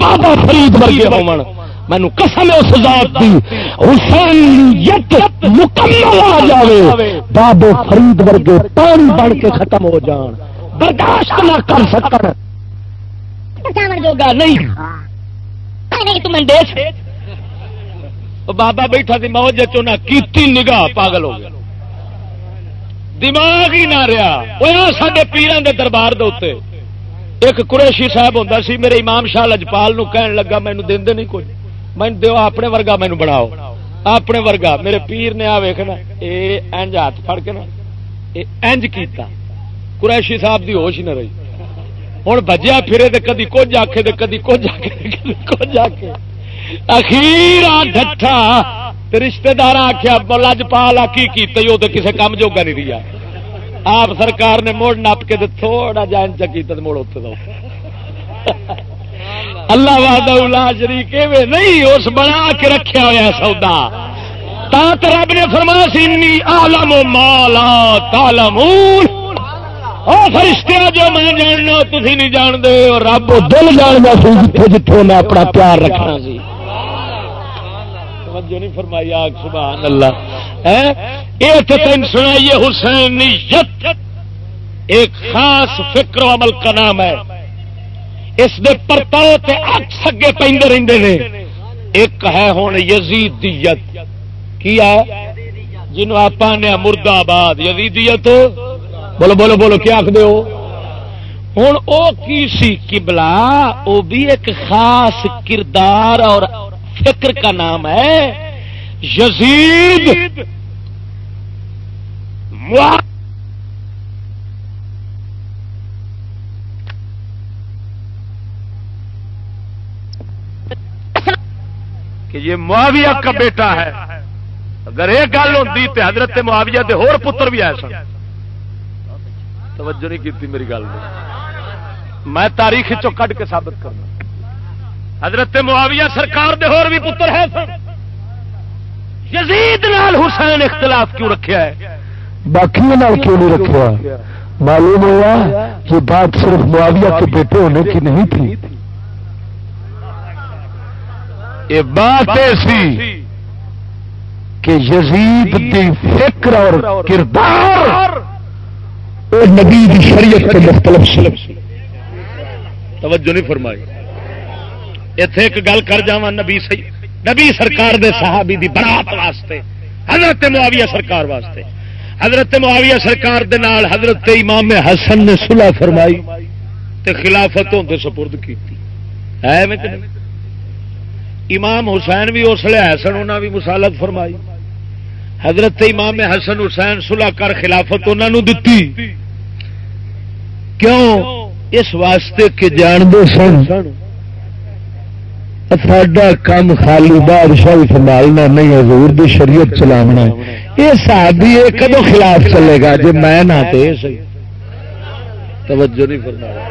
[SPEAKER 2] بابا فرید ورگے ہو مینو قسم اس ذات دی۔ حسینیت مکمل آ جاوے۔
[SPEAKER 1] بابو فرید ورگے پانی بن کے ختم ہو جان۔
[SPEAKER 2] برداشت نہ کر سکن۔ نہیں۔ دیکھ بابا بیٹھا تھی موج چونا کیتی نگاہ پاگل ہو گیا دماغ ہی نہ رہا۔ وہ سارے پیران کے دربار دے ایک قریشی صاحب ہوتا سی میرے امام شاہ لجپال نو کہن لگا مینو دے نہیں کوئی۔ میں دیو اپنے ورگا مینو بناؤ۔ اپنے ورگا۔ میرے پیر نے آ ویخنا یہ انج ہاتھ پڑ کے نا انج کیتا۔ قریشی صاحب دی ہوش نہ رہی۔ ہوں بجیا پھرے تو کدی کچھ آخے تو کدی کچھ آ کے کدی کچھ آ کے اخیر ڈٹھا رشتے دار آخیا لج پالا کی وہ تو کسی کام جوگا نہیں رہا آپ سرکار نے موڑ نپ کے تھوڑا جا چکی موڑ اتنے دو۔ اللہ واد شریف نہیں، اس بنا کے رکھا ہوا سودا۔ تا رب نے فرمایا سی آلم مالا تالم فرشتے جو میں جاننا تھی نہیں جانتے رب دل جاننا سی جتوں میں اپنا پیار رکھنا سی۔ توجہ نہیں فرمائی آگ، سبحان اللہ۔ یہ تو تین سنائیے حسین ایک خاص فکر و عمل کا نام ہے۔ اس دے پرتاؤ تے اکس اگے پہ رہتے ہیں ایک ہے ہوں یزیدیت کیا جنہوں آپ نے مرد آباد۔ یزیدیت بولو بولو بولو، کیا آخ ہو؟ ہوں وہ کی سی؟ کبلا وہ بھی ایک خاص کردار اور فکر کا نام ہے۔ یزید کہ یہ معاویہ کا بیٹا ہے۔ اگر یہ گل ہوتی تو حضرت معاویہ دے ہور پتر بھی آئے سن۔ توجہ نہیں کی میری گل میں تاریخ چو کٹ کے ثابت کرنا۔ حضرت معاویہ سرکار دے ہور بھی پتر ہے سن۔ یزید نال حسین اختلاف کیوں رکھا ہے؟
[SPEAKER 1] باقی کیوں نہیں رکھا معلوم ہوا کہ بات صرف معاویہ کے بیٹے ہونے کی نہیں تھی۔
[SPEAKER 2] یہ بات ایسی کہ یزید دی فکر اور کردار وہ
[SPEAKER 1] نبی شریعت کے مختلف سلب
[SPEAKER 2] توجہ نہیں فرمائی۔ اتے ایک گل کر جا نبی سی۔ نبی سرکار دے صحابی دی برات واسطے۔ حضرت معاویہ سرکار واسطے۔ حضرت معاویہ سرکار دے نال حضرت امام حسن نے صلح فرمائی تے خلافت ہوتے سپرد کی امام حسین بھی اس لیے سن انہوں بھی مسالت فرمائی۔ حضرت امام حسن حسین صلح کر خلافت انہوں دتی کیوں اس واسطے کہ جان دو سن
[SPEAKER 1] ساڈا کام خالی بادشاہ سنبھالنا نہیں حضور دی شریعت چلاونا یہ سابی یہ کدو خلاف چلے گا؟ جی میں نہ
[SPEAKER 2] توجہ نہیں فرمایا۔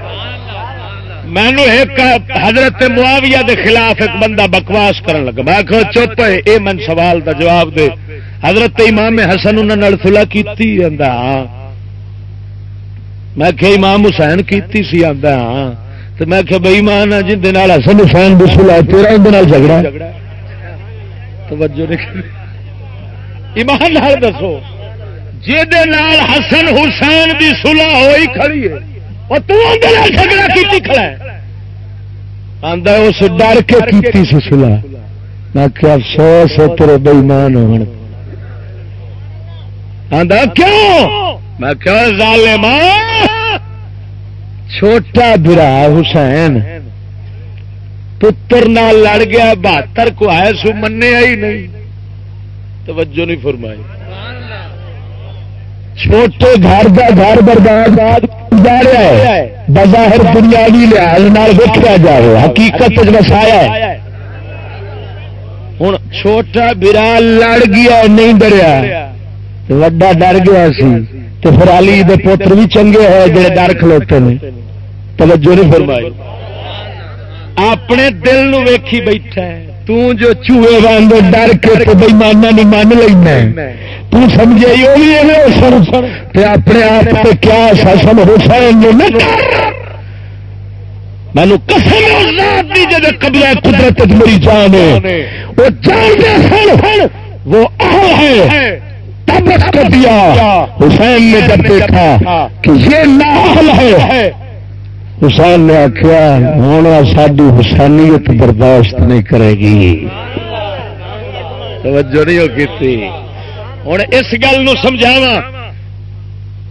[SPEAKER 2] مینو ایک حضرت معاویہ دے خلاف ایک بندہ بکواس کرن لگا۔ میں کہ چپ ہے، اے من سوال دا جواب دے۔ حضرت امام حسن انہوں نے سلا کیتی ہاں۔ میں کہ امام حسین کیتی سی آندا ہاں. تو میں کہ بئی مان ہاں، جن حسن حسین بسلا تیرا اندر جھگڑا توجہ نہیں ایمان نال دسو نال حسن حسین دی سلح ہوئی کھڑی ہے، اور تو اندر جھگڑا کی کھڑا ہے۔ اس ڈر کے کیتی سی سلح میں کیا افسوس ہے، تیرے بےمان ہو کیوں؟ میں کیا ظالم چھوٹا برا حسین۔ پتر نال لڑ گیا، بہتر کو آئے سو منیا ہی نہیں۔ توجہ نہیں فرمائی۔ چھوٹے گھر کا گھر برباد جا رہا ہے بظاہر بنیادی لحاظ دیکھا جا رہا حقیقت وسایا ہوں چھوٹا برا لڑ گیا، نہیں ڈریا۔ وڈا ڈر گیا سی۔ تو پھر علی دے پوتر بھی چنگے ہے جڑے ڈر کھلوتے ہیں۔ توجہ نہیں فرمائی۔ اپنے دل نو ویکھی بیٹھا ہے۔ تو جو چوہے وانگو ڈر کے تو بئی مانا نہیں مان لینا تو سمجھے وہ بھی ایویں اپنے آپ پہ کیا سسم حسین مینو قسم جب قبضہ قدرت میری جان ہے۔ وہ جانتے سن۔ وہ اہل ہے تب کر دیا حسین نے جب دیکھا کہ یہ ناحل ہے، حسین نے آخیا ہوں ساری حسینیت برداشت نہیں کرے گی۔ توجہ نہیں ہوں اس گل سمجھاوا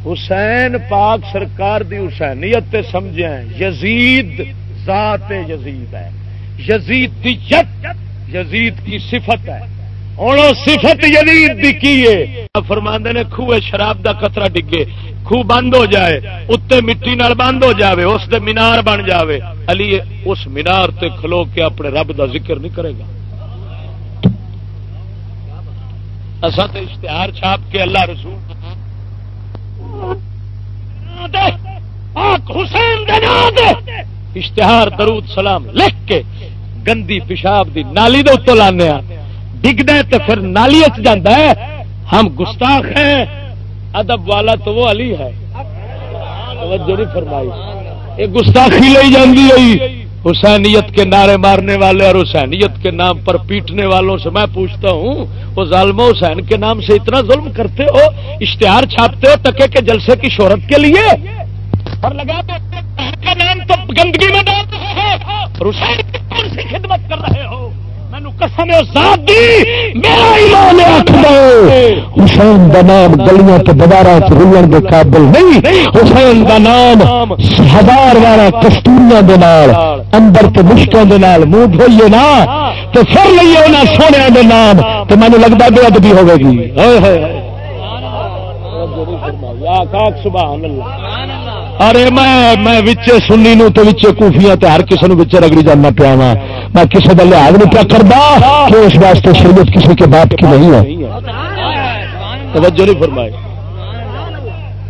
[SPEAKER 2] حسین پاک سرکار دی حسینیت سمجھا یزید ذات یزید ہے۔ یزید دی جت یزید کی صفت ہے۔ ہوں صفت یزید دی کی ہے؟ فرماندے نے خوہ شراب دا قطرہ ڈگے، خوہ بند ہو جائے اتنے مٹی نال بند ہو جاوے، اس دے مینار بن جاوے۔ علی، اس مینار تے کھلو کے اپنے رب دا ذکر نہیں کرے گا۔ اصا تو اشتہار چھاپ کے اللہ رسول حسین اشتہار درود سلام لکھ کے گندی پیشاب دی نالی دے اتو لانے ڈگتا ہے تو پھر نالی جانا ہے۔ ہم گستاخ ہیں۔ ادب والا تو وہ علی ہے۔ توجہ نہیں فرمائی۔ یہ گستاخی لئی جاندی رہی حسینیت کے نعرے مارنے والے اور حسینیت کے نام پر پیٹنے والوں سے میں پوچھتا ہوں، وہ ظالم حسین کے نام سے اتنا ظلم کرتے ہو، اشتہار چھاپتے ہو تکے کے جلسے کی شہرت کے لیے۔ اور لگا کا نام تو گندگی میں ڈال رہے ہو حسین کی کون سی خدمت کر رہے ہو؟ حسین کا نام گلیاں دوبارہ رولن کے قابل نہیں۔ حسین کا نام ہزار والا کستوریاں اندر تو مشکوں کے منہ دھوئیے نا۔ تو پھر لیے انہیں سونے نام تو مجھے لگتا بے ادبی ہوگی سبحان اللہ۔ ارے میں میں سنی نو تو کوفیاں تے ہر کسی نو رگڑی جانا پیا وا۔ میں کسی کا لحاظ نہیں پیا کرتا کہ اس واسطے شریعت کسی کے باپ کی نہیں ہے۔ توجہ نہیں فرمائے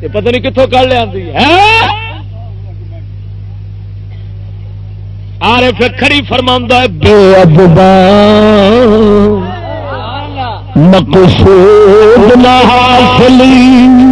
[SPEAKER 2] یہ پتہ نہیں کتوں کر لیا آر پھر کھڑی فرما ہے، بے ادبا۔ مقصود نہ حاصلی۔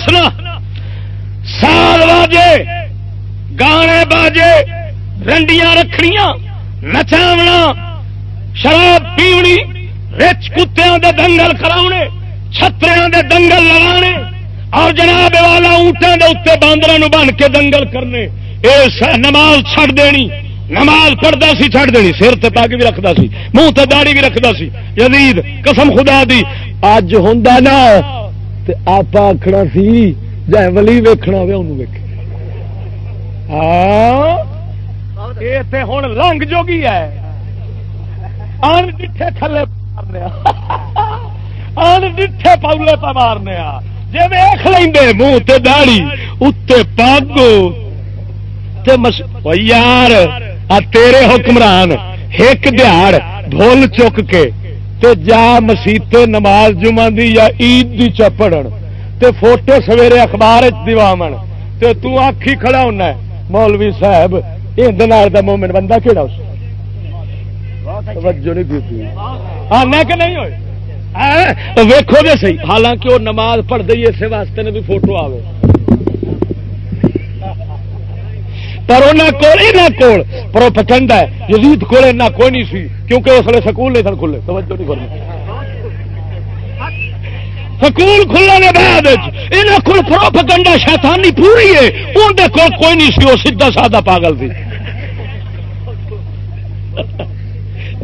[SPEAKER 2] دسنا سال باجے گانے باجے، رنڈیاں رکھنیاں، نچاونا، شراب پیونی، رچ کتوں دے دنگل کرا چھتریاں دے دنگل لگانے، اور جناب والا اونٹوں دے اتنے باندر بن کے دنگل کرنے۔ یہ نماز چھڑ دینی۔ نماز پڑھتا سی چھڑ دینی۔ سر تے پگ بھی رکھتا سی منہ تے داڑی بھی رکھتا سی۔ یزید، قسم خدا دی اج ہوں نا آپ آخنا سی، جائے ولی ویکنا ہو ہوں لنگ جوگی ہے۔ آن ڈٹھے تھلے مارنے آن ڈٹھے پاؤلے پا مارنے جی ویخ لیں منہ تے داڑی اتنے پاگو یار تیرے حکمران ایک دیہڑ ڈھول چک کے تے جا مسیتے نماز جمعہ دی یا عید دی چپڑن تے فوٹو سویرے اخبار دیوامن تے تو آکھی کھڑا ہونا ہے۔ مولوی صاحب یہ دا مومن بندہ کہڑا اس؟ توجہ نہیں کی آنا کہ نہیں ہوئے ویکو دے سی حالانکہ وہ نماز پڑھ دئی اسے واسطے نے بھی فوٹو آوے۔ پر انہوں کو پروپچنڈ ہے یزید کول کو کوئی نہیں سی کیونکہ اس لیے سکول نہیں سن کھلے توجہ نہیں کھلے سکول کھلنے بعد یہاں کو پروپگنڈا شیطانی پوری ہے اندر کو کوئی نہیں سی وہ سیدھا سادہ پاگل تھی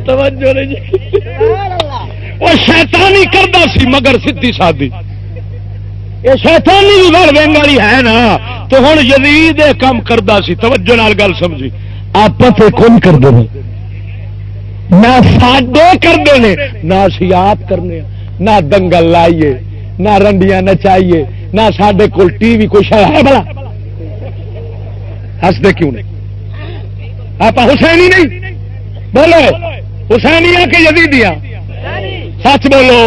[SPEAKER 2] توجہ نہیں وہ شیطانی کرتا سی مگر سیدھی سادی یہ شیطانی بھی بڑھ وینگ والی ہے نا۔ تو ہوں یزید کام کرتا سی، توجہ نال گل سمجھی۔ آپ کون کرتے ہیں نہ ساڈے کرتے ہیں نہ اسی آپ کرنے نہ دنگل لائیے، نہ رنڈیاں نچائیے، نہ سڈے کول ٹی وی کوئی شاید ہے بلا ہستے کیوں نہیں آپ حسینی نہیں؟ بولو حسینیا کہ یزیدیاں؟ سچ بولو۔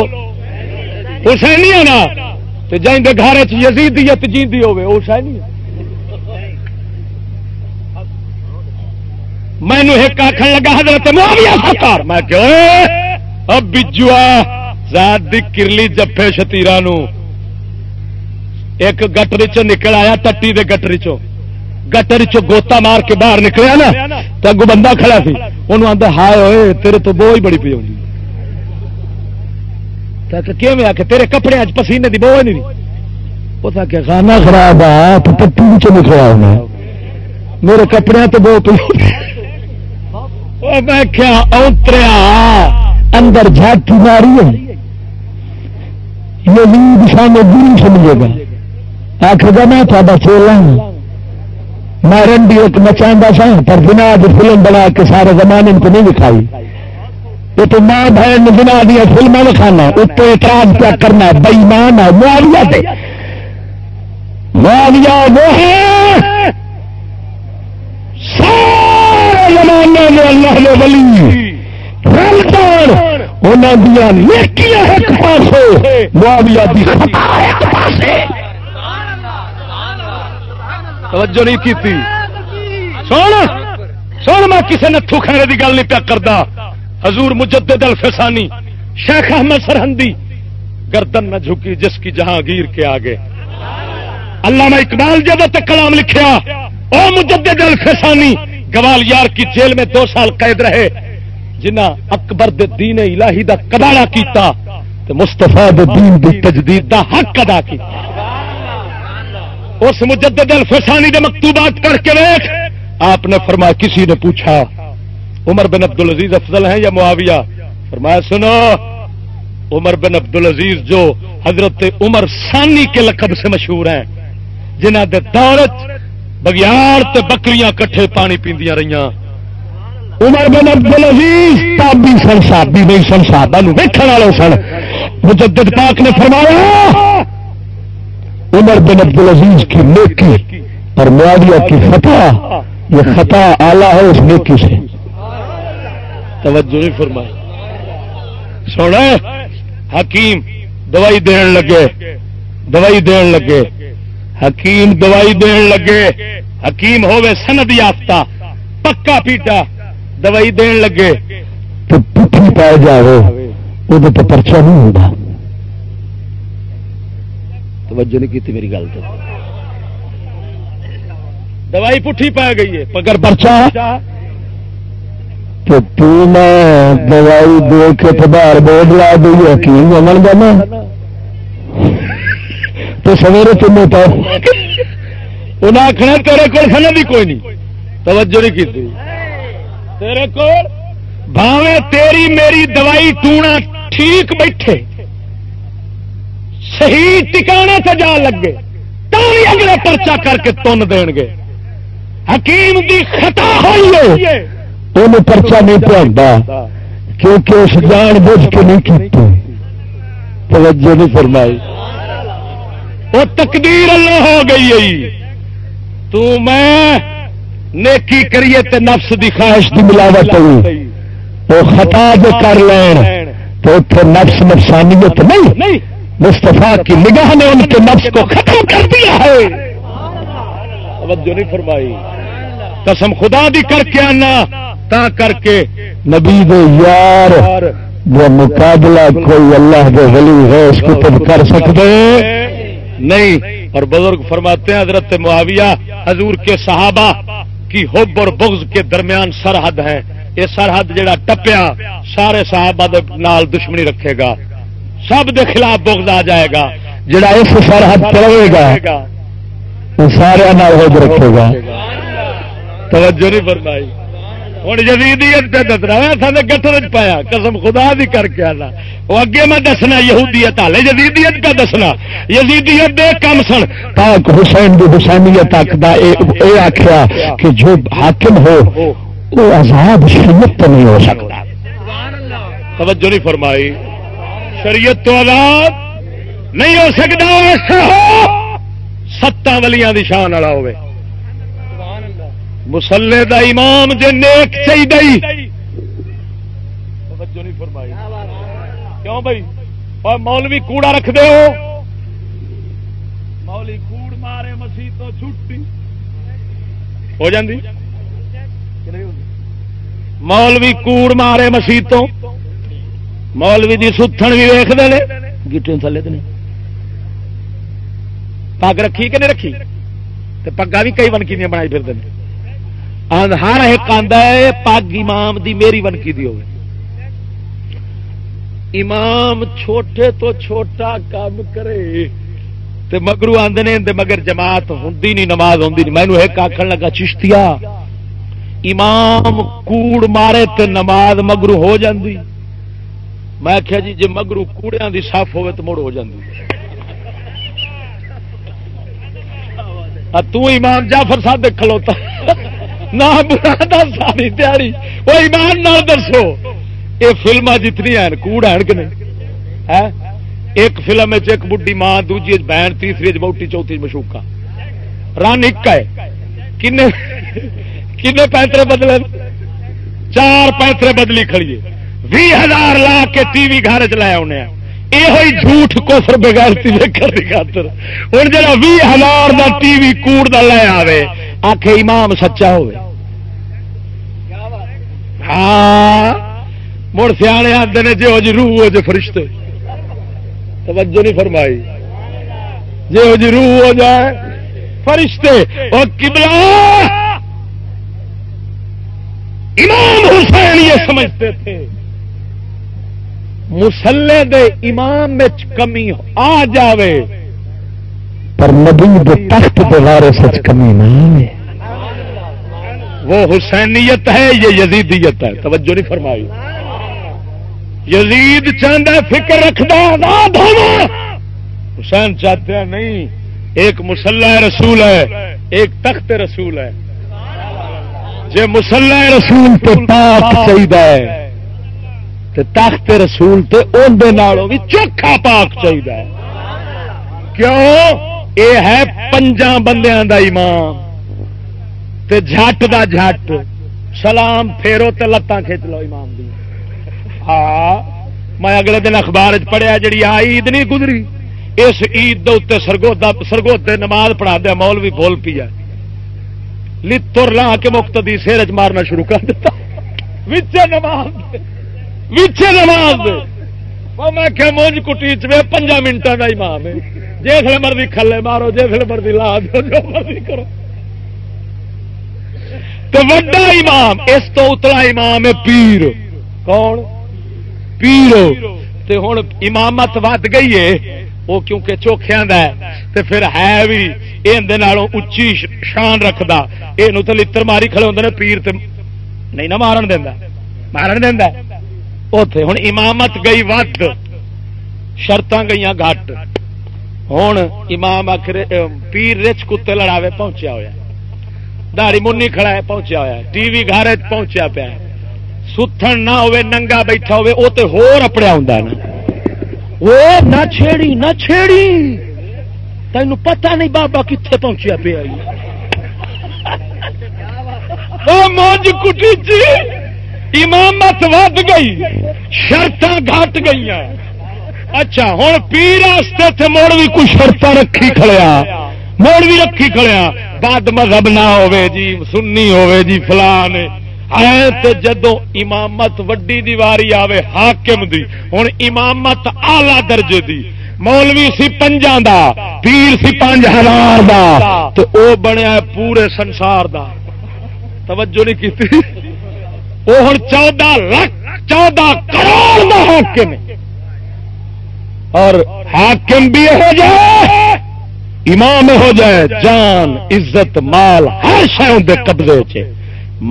[SPEAKER 2] حسینیا نا؟ جائیں گھر یزیدیت جیندی ہوے حسینی مینو ایک آخر لگا، حضرت معاویہ سرکار۔ میں کہ اب بجوا ذات دی کرلی جفے شتیرا ایک گٹری چ نکل آیا، ٹٹی دے گٹری چو گٹر چ گوتا مار کے باہر نکلیا نا، تو اگو بندہ کھڑا سی۔ انہوں آتا ہائے ہوئے تیرے تو بو ہی بڑی پی ہوگی کیون آ کے تیرے کپڑے اج پسینے دی بو نہیں وہ تھا کہ خانہ خراب آ تو پٹی چ نکلا ہونا۔ میرے کپڑے تو بو پی میں کیا اوتریا اندر جھاٹی ماری ہے۔ یہ نیند سامنے دین سمجھے گا۔ آخر گا، میں تا چیلا ہوں۔ میں رنڈی ایک نچا سا پر بنا فلم بنا کے سارے زمانے کو نہیں دکھائی۔ یہ تو ماں بہن بنا دیا فلمیں دکھانا اتنے اعتراض کیا کرنا بئیمان ہے، معاویہ دے معاویہ وہ ہے، سارے زمانے میں اللہ نے ولی رلدار انہوں دیا نیکیاں ایک پاسے، معاویہ دی خطا ایک پاسے۔ توجہ نہیں کی سن سن، میں کسی نے تھوکھنے کی گل نہیں پیا کرتا حضور مجدد الفسانی، شیخ احمد سرحدی گردن نہ جھکی جس کی جہانگیر کے آگے۔ علامہ اقبال جب تک کلام لکھیا، او مجدد الفسانی، گوال یار کی جیل میں دو سال قید رہے، جنہ اکبر دے دین الہی دا کباڑا کیتا مستفا دین دی تجدید دا حق ادا کیتا۔ اس مجدد الفسانی دے مکتوبات کر کے ویخ آپ نے فرمایا، کسی نے پوچھا عمر بن عبد العزیز افضل ہیں یا معاویہ؟ فرمایا، سنو، عمر بن عبد العزیز جو حضرت عمر ثانی کے لقب سے مشہور ہیں جنہ دے دورت بگیار تے بکریاں کٹھے پانی پیندیاں رہی عمر بن عبد العزیز تابی سن صحابی نہیں سن صحابہ نو ویکھن والے سن۔ مجدد پاک نے فرمایا، عمر بن عبد العزیز کی نیکی اور معاویہ کی فتح یہ خطا آلہ ہے اس نیکی سے۔ توجہ نہیں فرمائی۔ سونا حکیم دوائی دین لگے۔ دوائی دین لگے۔ حکیم دوائی دین لگے۔ حکیم ہوے سند یافتہ۔ پکا پیٹا۔ دوائی دین لگے۔ تو پٹھی پائے جاؤ وہ تو پرچہ نہیں ہوگا توجہ نہیں کی میری گل تو۔ دوائی پٹھی پا گئی ہے پگر پرچا دوائی دے کے باہر بورڈ لا دی حکیم امن گا تو سویرے تمہیں پاؤ انہیں آخنا تیرے کو سنت بھی کوئی نہیں۔ توجہ نہیں کی تیرے کو بھاوے تیری میری دوائی ٹونا ٹھیک بیٹھے۔ صحیح ٹکانے سے جا لگے۔ تو اگلے پرچا کر کے تن دین گے۔ حکیم دی خطا ہوئی ہے پرچا نہیں پہنتا کیونکہ اس جان بوجھ کے نہیں کی توجہ نہیں فرمائی وہ تقدیر اللہ ہو گئی تو میں نیکی کریے تے نفس دی خواہش دی ملاوٹ ہوئی وہ خطا جو کر لین تو اتنے نفس نفسانیت نہیں مستفا کی نگاہ نے ان کے نفس کو ختم کر دیا ہے توجہ نہیں فرمائی قسم خدا دی کر کے آنا تا کر کے نبی دے یار جو مقابلہ کوئی اللہ دے ولی ہے، اس کو تم کر سکتے نہیں۔ اور بزرگ فرماتے ہیں، حضرت معاویہ حضور کے صحابہ کی حب اور بغض کے درمیان سرحد ہے۔ یہ سرحد جڑا ٹپیا، سارے صحابہ دے نال دشمنی رکھے گا۔ سب دے خلاف بغض آ جائے گا۔ جڑا اس سرحد چلے گا، وہ سارے رکھے گا۔ توجہ نہیں فرمائی۔ ہوں جدیدیت پہ دسنا سارے گٹر پایا، قسم خدا بھی کر کے آنا۔ وہ اگے میں دسنا، یہودیت ہالے جدیدیت پہ دسنا۔ یزیدیت دے کم سن۔ تاک حسین دی حسینیت تک دا اے آخیا کہ جو حاکم ہو وہ عذاب شریعت تو نہیں ہو سکتا۔ توجہ نہیں فرمائی۔ شریعت تو آزاد نہیں ہو سکتا ایسا ہو ستاں ولیاں دی شان والا ہوئے۔ مسلے دا امام جے نیک چاہیے نہیں فرمائی۔ کیوں بھائی؟ اور مولوی کوڑا رکھ دے ہو۔ مولوی کوڑ مارے مسیح تو چھٹی۔ ہو جاندی۔ مولوی کوڑ مارے مسیح تو۔ مولوی دی ستھن بھی ویخ دے گیٹے تھلے تو نہیں پگ رکھی کہ نہیں رکھی؟ پگا بھی کئی ونکی بنائی پھر دیں ہر ایک آدھا ہے پگ امام دی میری ونکی دی ہوگی امام چھوٹے تو چھوٹا کام کرے۔ تے مگرو آدھے مگر جماعت ہوں نہیں، نماز ہوں مینو ایک آخر لگا چشتیا امام کوڑ مارے تے نماز مگرو ہو جاندی۔ میں آخیا جی جی مگرو کوڑیا دی صاف ہوئے تو مڑ ہو جاندی۔ تو امام جعفر صاحب کھلوتا۔ نہ برا ساری تیاری وہ ایمان نہ دسو۔ یہ فلما جتنی ہیں، کوڑ ہیں کہ نہیں؟ ایک فلم ایک بڈی ماں، دوجی بہن، تیسری بوٹی چوتھی مشوکا۔ رن ایک ہے۔ کن کن پینترے بدلے؟ چار پینترے بدلی کھڑیے بھی ہزار لا کے ٹی وی گھر چ لے آنے یہ جھوٹ کوفر بغیرتی ویکن کی خاطر۔ ہوں جا بھی ہزار کا ٹی وی کوڑ کا لے آئے آخ امام سچا ہو ہاں مڑ سیانے آتے ہیں جی جی روح ہو جی فرشتے۔ توجہ نہیں فرمائی۔ جی ہو جی روح ہو جائے، فرشتے۔ اور کبلا امام حسین یہ سمجھتے تھے۔ مسلے دے امام میں کمی آ جاوے۔ پر نبی دے تخت دے بارے سچ کمی نہیں ہے وہ حسینیت ہے، یہ یزیدیت ہے۔ توجہ نہیں فرمائی۔ یزید چاہتا ہے، فکر رکھتا حسین چاہتے ہیں، نہیں، ایک مسلح رسول ہے، ایک تخت رسول ہے۔ جی مسلح رسول تو پاک چاہیے تخت رسول تے اندر بھی چوکھا پاک چاہیے کیوں؟ اے ہے پنجا بندیاں دا امام تے جھٹ دا جھٹ۔ سلام پھیرو تے لتاں کھچ لو امام دی۔ ہاں میں اگلے دن اخبار پڑھیا جڑی آ عید نہیں گزری۔ اس عید دے اتنے سرگودا سرگوتے نماز پڑھا دیا مول بھی بول پیا لر لا کے مقتدی سیر چ مارنا شروع کر دیتا۔ وچے نماز وچے نماز وہ میں کیا مونج کٹی چوے پنجا منٹوں کا امام ہے جس مرضی کھلے مارو جس مرضی لا دو جو مرضی کرو تو وڈا امام اس تو اتلا امام ہے پیر کون پیر تے ہوں امامت ود گئی ہے وہ کیونکہ چوکھیا تے پھر ہے بھی یہ اچھی شان رکھتا یہ تو لڑ ماری کھڑے ہوتے پیر تے نہیں نہ مارن دینا مارن دینا اتے ہوں امامت گئی ود شرط گئی گٹ ہوں امام آخر پیر رچ کتے لڑاوے پہنچیا ہوا دہڑی منی کھڑا ہے، پہنچیا ہوا ٹی وی گھر پہنچیا پیا ستھن نہ ہوئے ننگا بیٹھا ہوئے وہ تو ہور اپڑیا ہوں نا۔ وہ نہ چھیڑی نہ چھیڑی۔ تین پتہ نہیں بابا کتنے پہنچیا پیا موج کٹی چی؟ امامت ود گئی شرط گھٹ گئی اچھا ہوں پیر تھے موڑ بھی کچھ شرط رکھی کھڑیا۔ موڑ بھی رکھی کھڑیا۔ بد مذہب نہ ہوے جی سنی ہوے جی فلان۔ ہے تو جدو امامت وڈی دیواری آوے، حاکم دی ہوں امامت آلہ درجے دی۔ مولوی سی پنجا دا، پیر سی پانچ ہزار دا۔ تو او بنیا پورے سنسار دا۔ توجہ نہیں کی وہ ہوں چودہ لاکھ، چودہ کروڑ دا حاکم اور حاکم بھی ہو جائے، امام ہو جائے، جان، عزت، مال، ہر شہر دے قبضے چ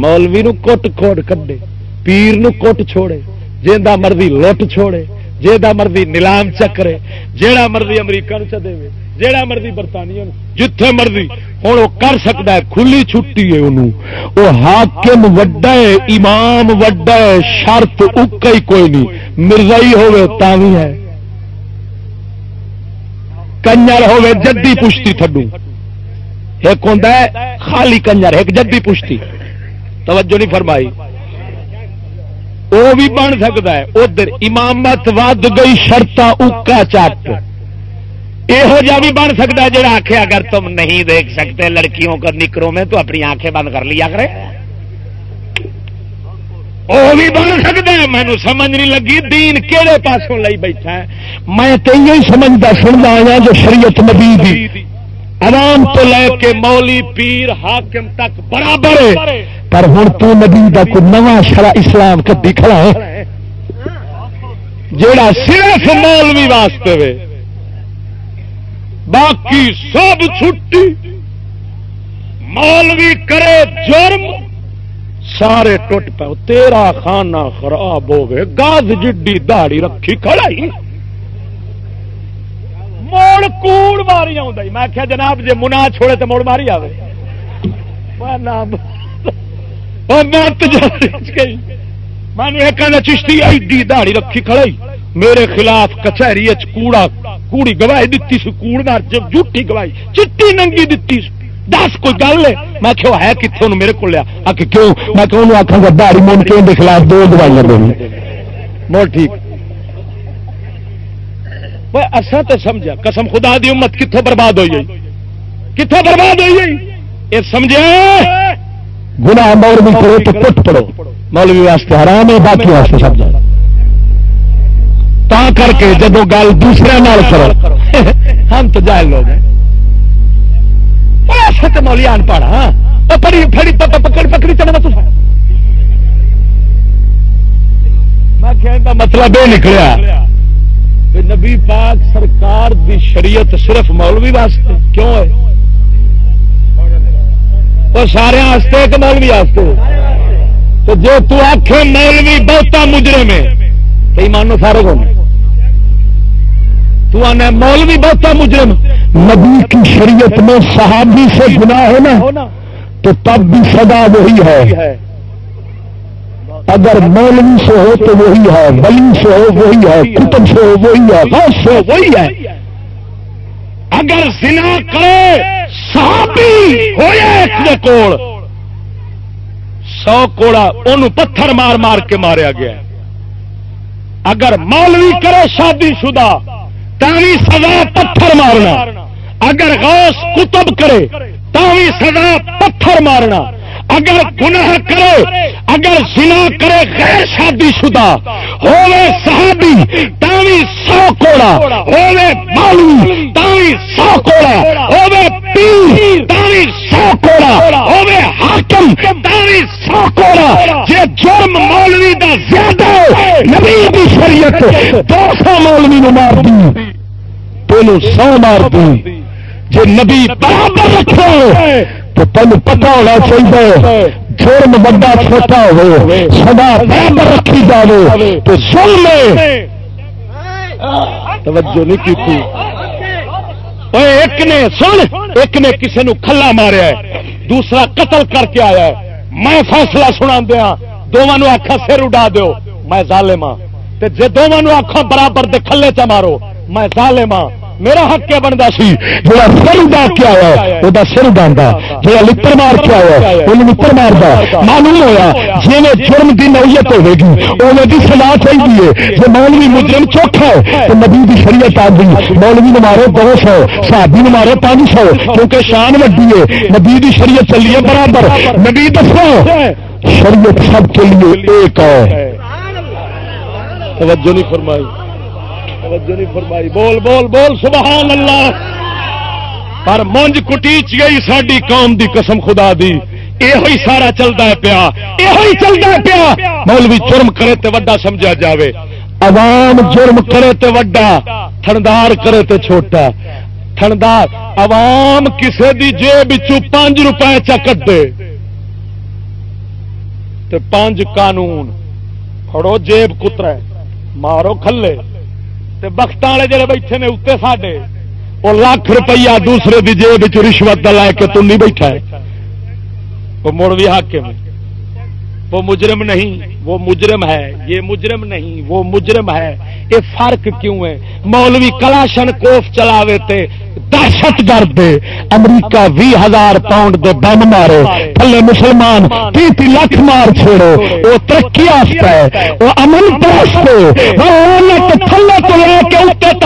[SPEAKER 2] مولوی نو کوٹ کوٹ کڈے، پیر نو کوٹ چھوڑے جا مرضی لٹ چھوڑے جا مرضی نیلام چکرے جیڑا مرضی امریکہ چ دے جیڑا مرضی برطانیہ جتھے مرضی۔ ہوں وہ کر سکتا ہے، کھلی چھٹی ہے انہوں وہ حاکم وڈا ہے، امام وڈا ہے، شرط اکا ہی کوئی نہیں۔ مرزائی ہوئے تاوی ہے۔ کنجر ہوئے جدی پشتی تھڈو۔ ایک ہوں خالی کنجر، ایک جدی پشتی۔ توجہ نہیں فرمائی۔ وہ بھی بن سکتا ہے۔ ادھر امامت ود گئی شرط اکا چٹ یہو جا بھی بن سکتا ہے جڑا آخے اگر تم نہیں دیکھ سکتے لڑکیوں کو نکروں میں تو اپنی آنکھیں بند کر لیا کرے وہ بھی بن سکتا ہے مینو سمجھ نہیں لگی دین کہڑے پاسوں لائی بیٹھا ہے میں تو یہ سمجھتا سنتا آیا جو شریعت نبی دی عوام تو لے کے مولی پیر حاکم تک برابر ہے پر ہوں تو نبی کا کوئی نواں شرا اسلام کدی کھڑا ہے جیڑا صرف مولوی واسطے وے باقی سب چھٹی۔ مولوی کرے جرم۔ سارے ٹوٹ پاؤ تیرا خانہ خراب ہو گئے۔ گاز جڈی دہڑی رکھی کھڑائی۔ موڑ کوڑ ماری آ میں آخیا جناب جی منا چھوڑے تو موڑ ماری آئے میں چشتی ایڈی دہڑی رکھی کھڑائی۔ میرے خلاف کچہری کوڑا، کوڑی گواہی دیتی سی کوڑ جھوٹی گواہی، چٹی ننگی دیتی سی۔ دس کوئی گل ہے؟ میں کیوں ہے کتوں میرے کو لیا۔ آ کے کیوں میں کہ انہوں آخا گا دہڑی ممکن کے اندر خلاف دو دوائیاں دینی۔ مول ٹھیک۔ اصا تو سمجھا قسم خدا دی امت کتوں برباد ہوئی گئی۔ کتوں برباد ہوئی گئی؟ یہ سمجھا گنا مولوی کرو تو پٹ پڑو مولوی واسطے حرام ہے باقی واسطے سمجھا۔ تا کر کے جب گل دوسرے نال کرو ہم تو جائل لوگ ہیں مولی ان پڑھ ہاں پڑی پڑھا پکڑی پکڑی چڑھنا تو میں مطلب یہ نکلیا نبی پاک سرکار دی شریعت صرف مولوی واسطے کیوں ہے وہ سارے ایک مولوی واسطے تو جو تو آخ مولوی بہتا مجرے میں تو ایمانو فارغ ہونا تو آنا مولوی بہتا مجرم نبی کی شریعت میں صحابی سے گناہ ہونا تو تب بھی سدا وہی ہے۔ اگر مولوی سے ہو تو وہی ہے، ولی سے ہو وہی ہے، کتب سے ہو وہی ہے، غوث سے ہو وہی ہے۔ اگر زنا کرے، صحابی ہوئے کوڑ۔ سو کوڑا ان پتھر مار مار کے ماریا گیا۔ اگر مولوی کرے شادی شدہ تاوی سزا پتھر مارنا۔ اگر غوث کتب کرے، تاوی سزا پتھر مارنا۔ اگر گناہ کرے، اگر سنا کرے، غیر شادی شدہ۔ ہوے صحابی، تاوی سو کوڑا۔ ہوے مالوی تاوی سو کوڑا۔ ہوے پیر، تاوی سو کوڑا۔ ہوے حاکم، تاوی سو کوڑا۔ جے جرم مولوی دا زیادہ نبی دی شریعت دو سو مولوی نو مار دی۔ تینوں سو مار دی۔ جی نبی برابر رکھو تو تین پتا ہونا چاہیے، جرم بڑا چھوٹا ہو سدا برابر رکھی جائے تو سن لے توجہ نہیں کی تھی۔ ایک نے سن، ایک نے کسی نو کھلا ماریا ہے، دوسرا قتل کر کے آیا ہے۔ میں فیصلہ سنا دیا ہاں، دونوں آخا سر اڈا دو میں ظالم ہاں۔ جی دونوں آخا برابر دے کھلے چ مارو، میں ظالم ہاں۔ میرا حق کیا بنتا سی؟ جا سر اڈا کے آیا وہ سر اڈا جا لڑ مار کے آیا وہ لڑ مارتا معلوم ہوا جی میں جرم کی نوعیت ہوے گی اوے کی سلا چاہیے جی مولوی مجرم چوکھا ہے، تو نبی کی شریعت آ گئی۔ مولوی نے مارو دو سو، صحابی نے مارو پانچ سو، کیونکہ شان وڈی ہے۔ نبی کی شریعت چلی ہے برابر۔ نبی دسو، شریعت سب کے لیے ایک ہے۔ توجہ نہیں فرمائی۔ توجہ نہیں فرمائی۔ بول بول بول، سبحان اللہ۔ پر مونج کٹیچ گئی ساری قوم دی قسم خدا دی۔ یہ سارا چلتا ہے پیا۔ یہ چلتا ہے پیا۔ مولوی جرم کرے تے وڈا سمجھا جاوے۔ عوام جرم کرے تے وڈا۔ تھندار کرے تے چھوٹا۔ تھندار۔ عوام کسے دی جیب پانچ روپے چا کٹے۔ تے پانچ قانون۔ پھڑو جیب کترے۔ مارو کھلے۔ بخت والے جڑے بیٹھے نے اتنے ساڈے وہ لاکھ روپیہ دوسرے دی جیب رشوت لے کے تم نہیں بیٹھا ہے۔ وہ مڑ بھی حاکم میں وہ مجرم نہیں، وہ مجرم ہے۔ یہ مجرم نہیں، وہ مجرم ہے۔ یہ فرق کیوں ہے؟ مولوی کلاشن کوف چلاوے تے دہشت گرد، امریکہ بھی ہزار پاؤنڈ دے بم مارے تھلے مسلمان تی تی لاکھ مار چھوڑو وہ ترقی ہے وہ امن پرست تھلے تو لے کے اتنے تک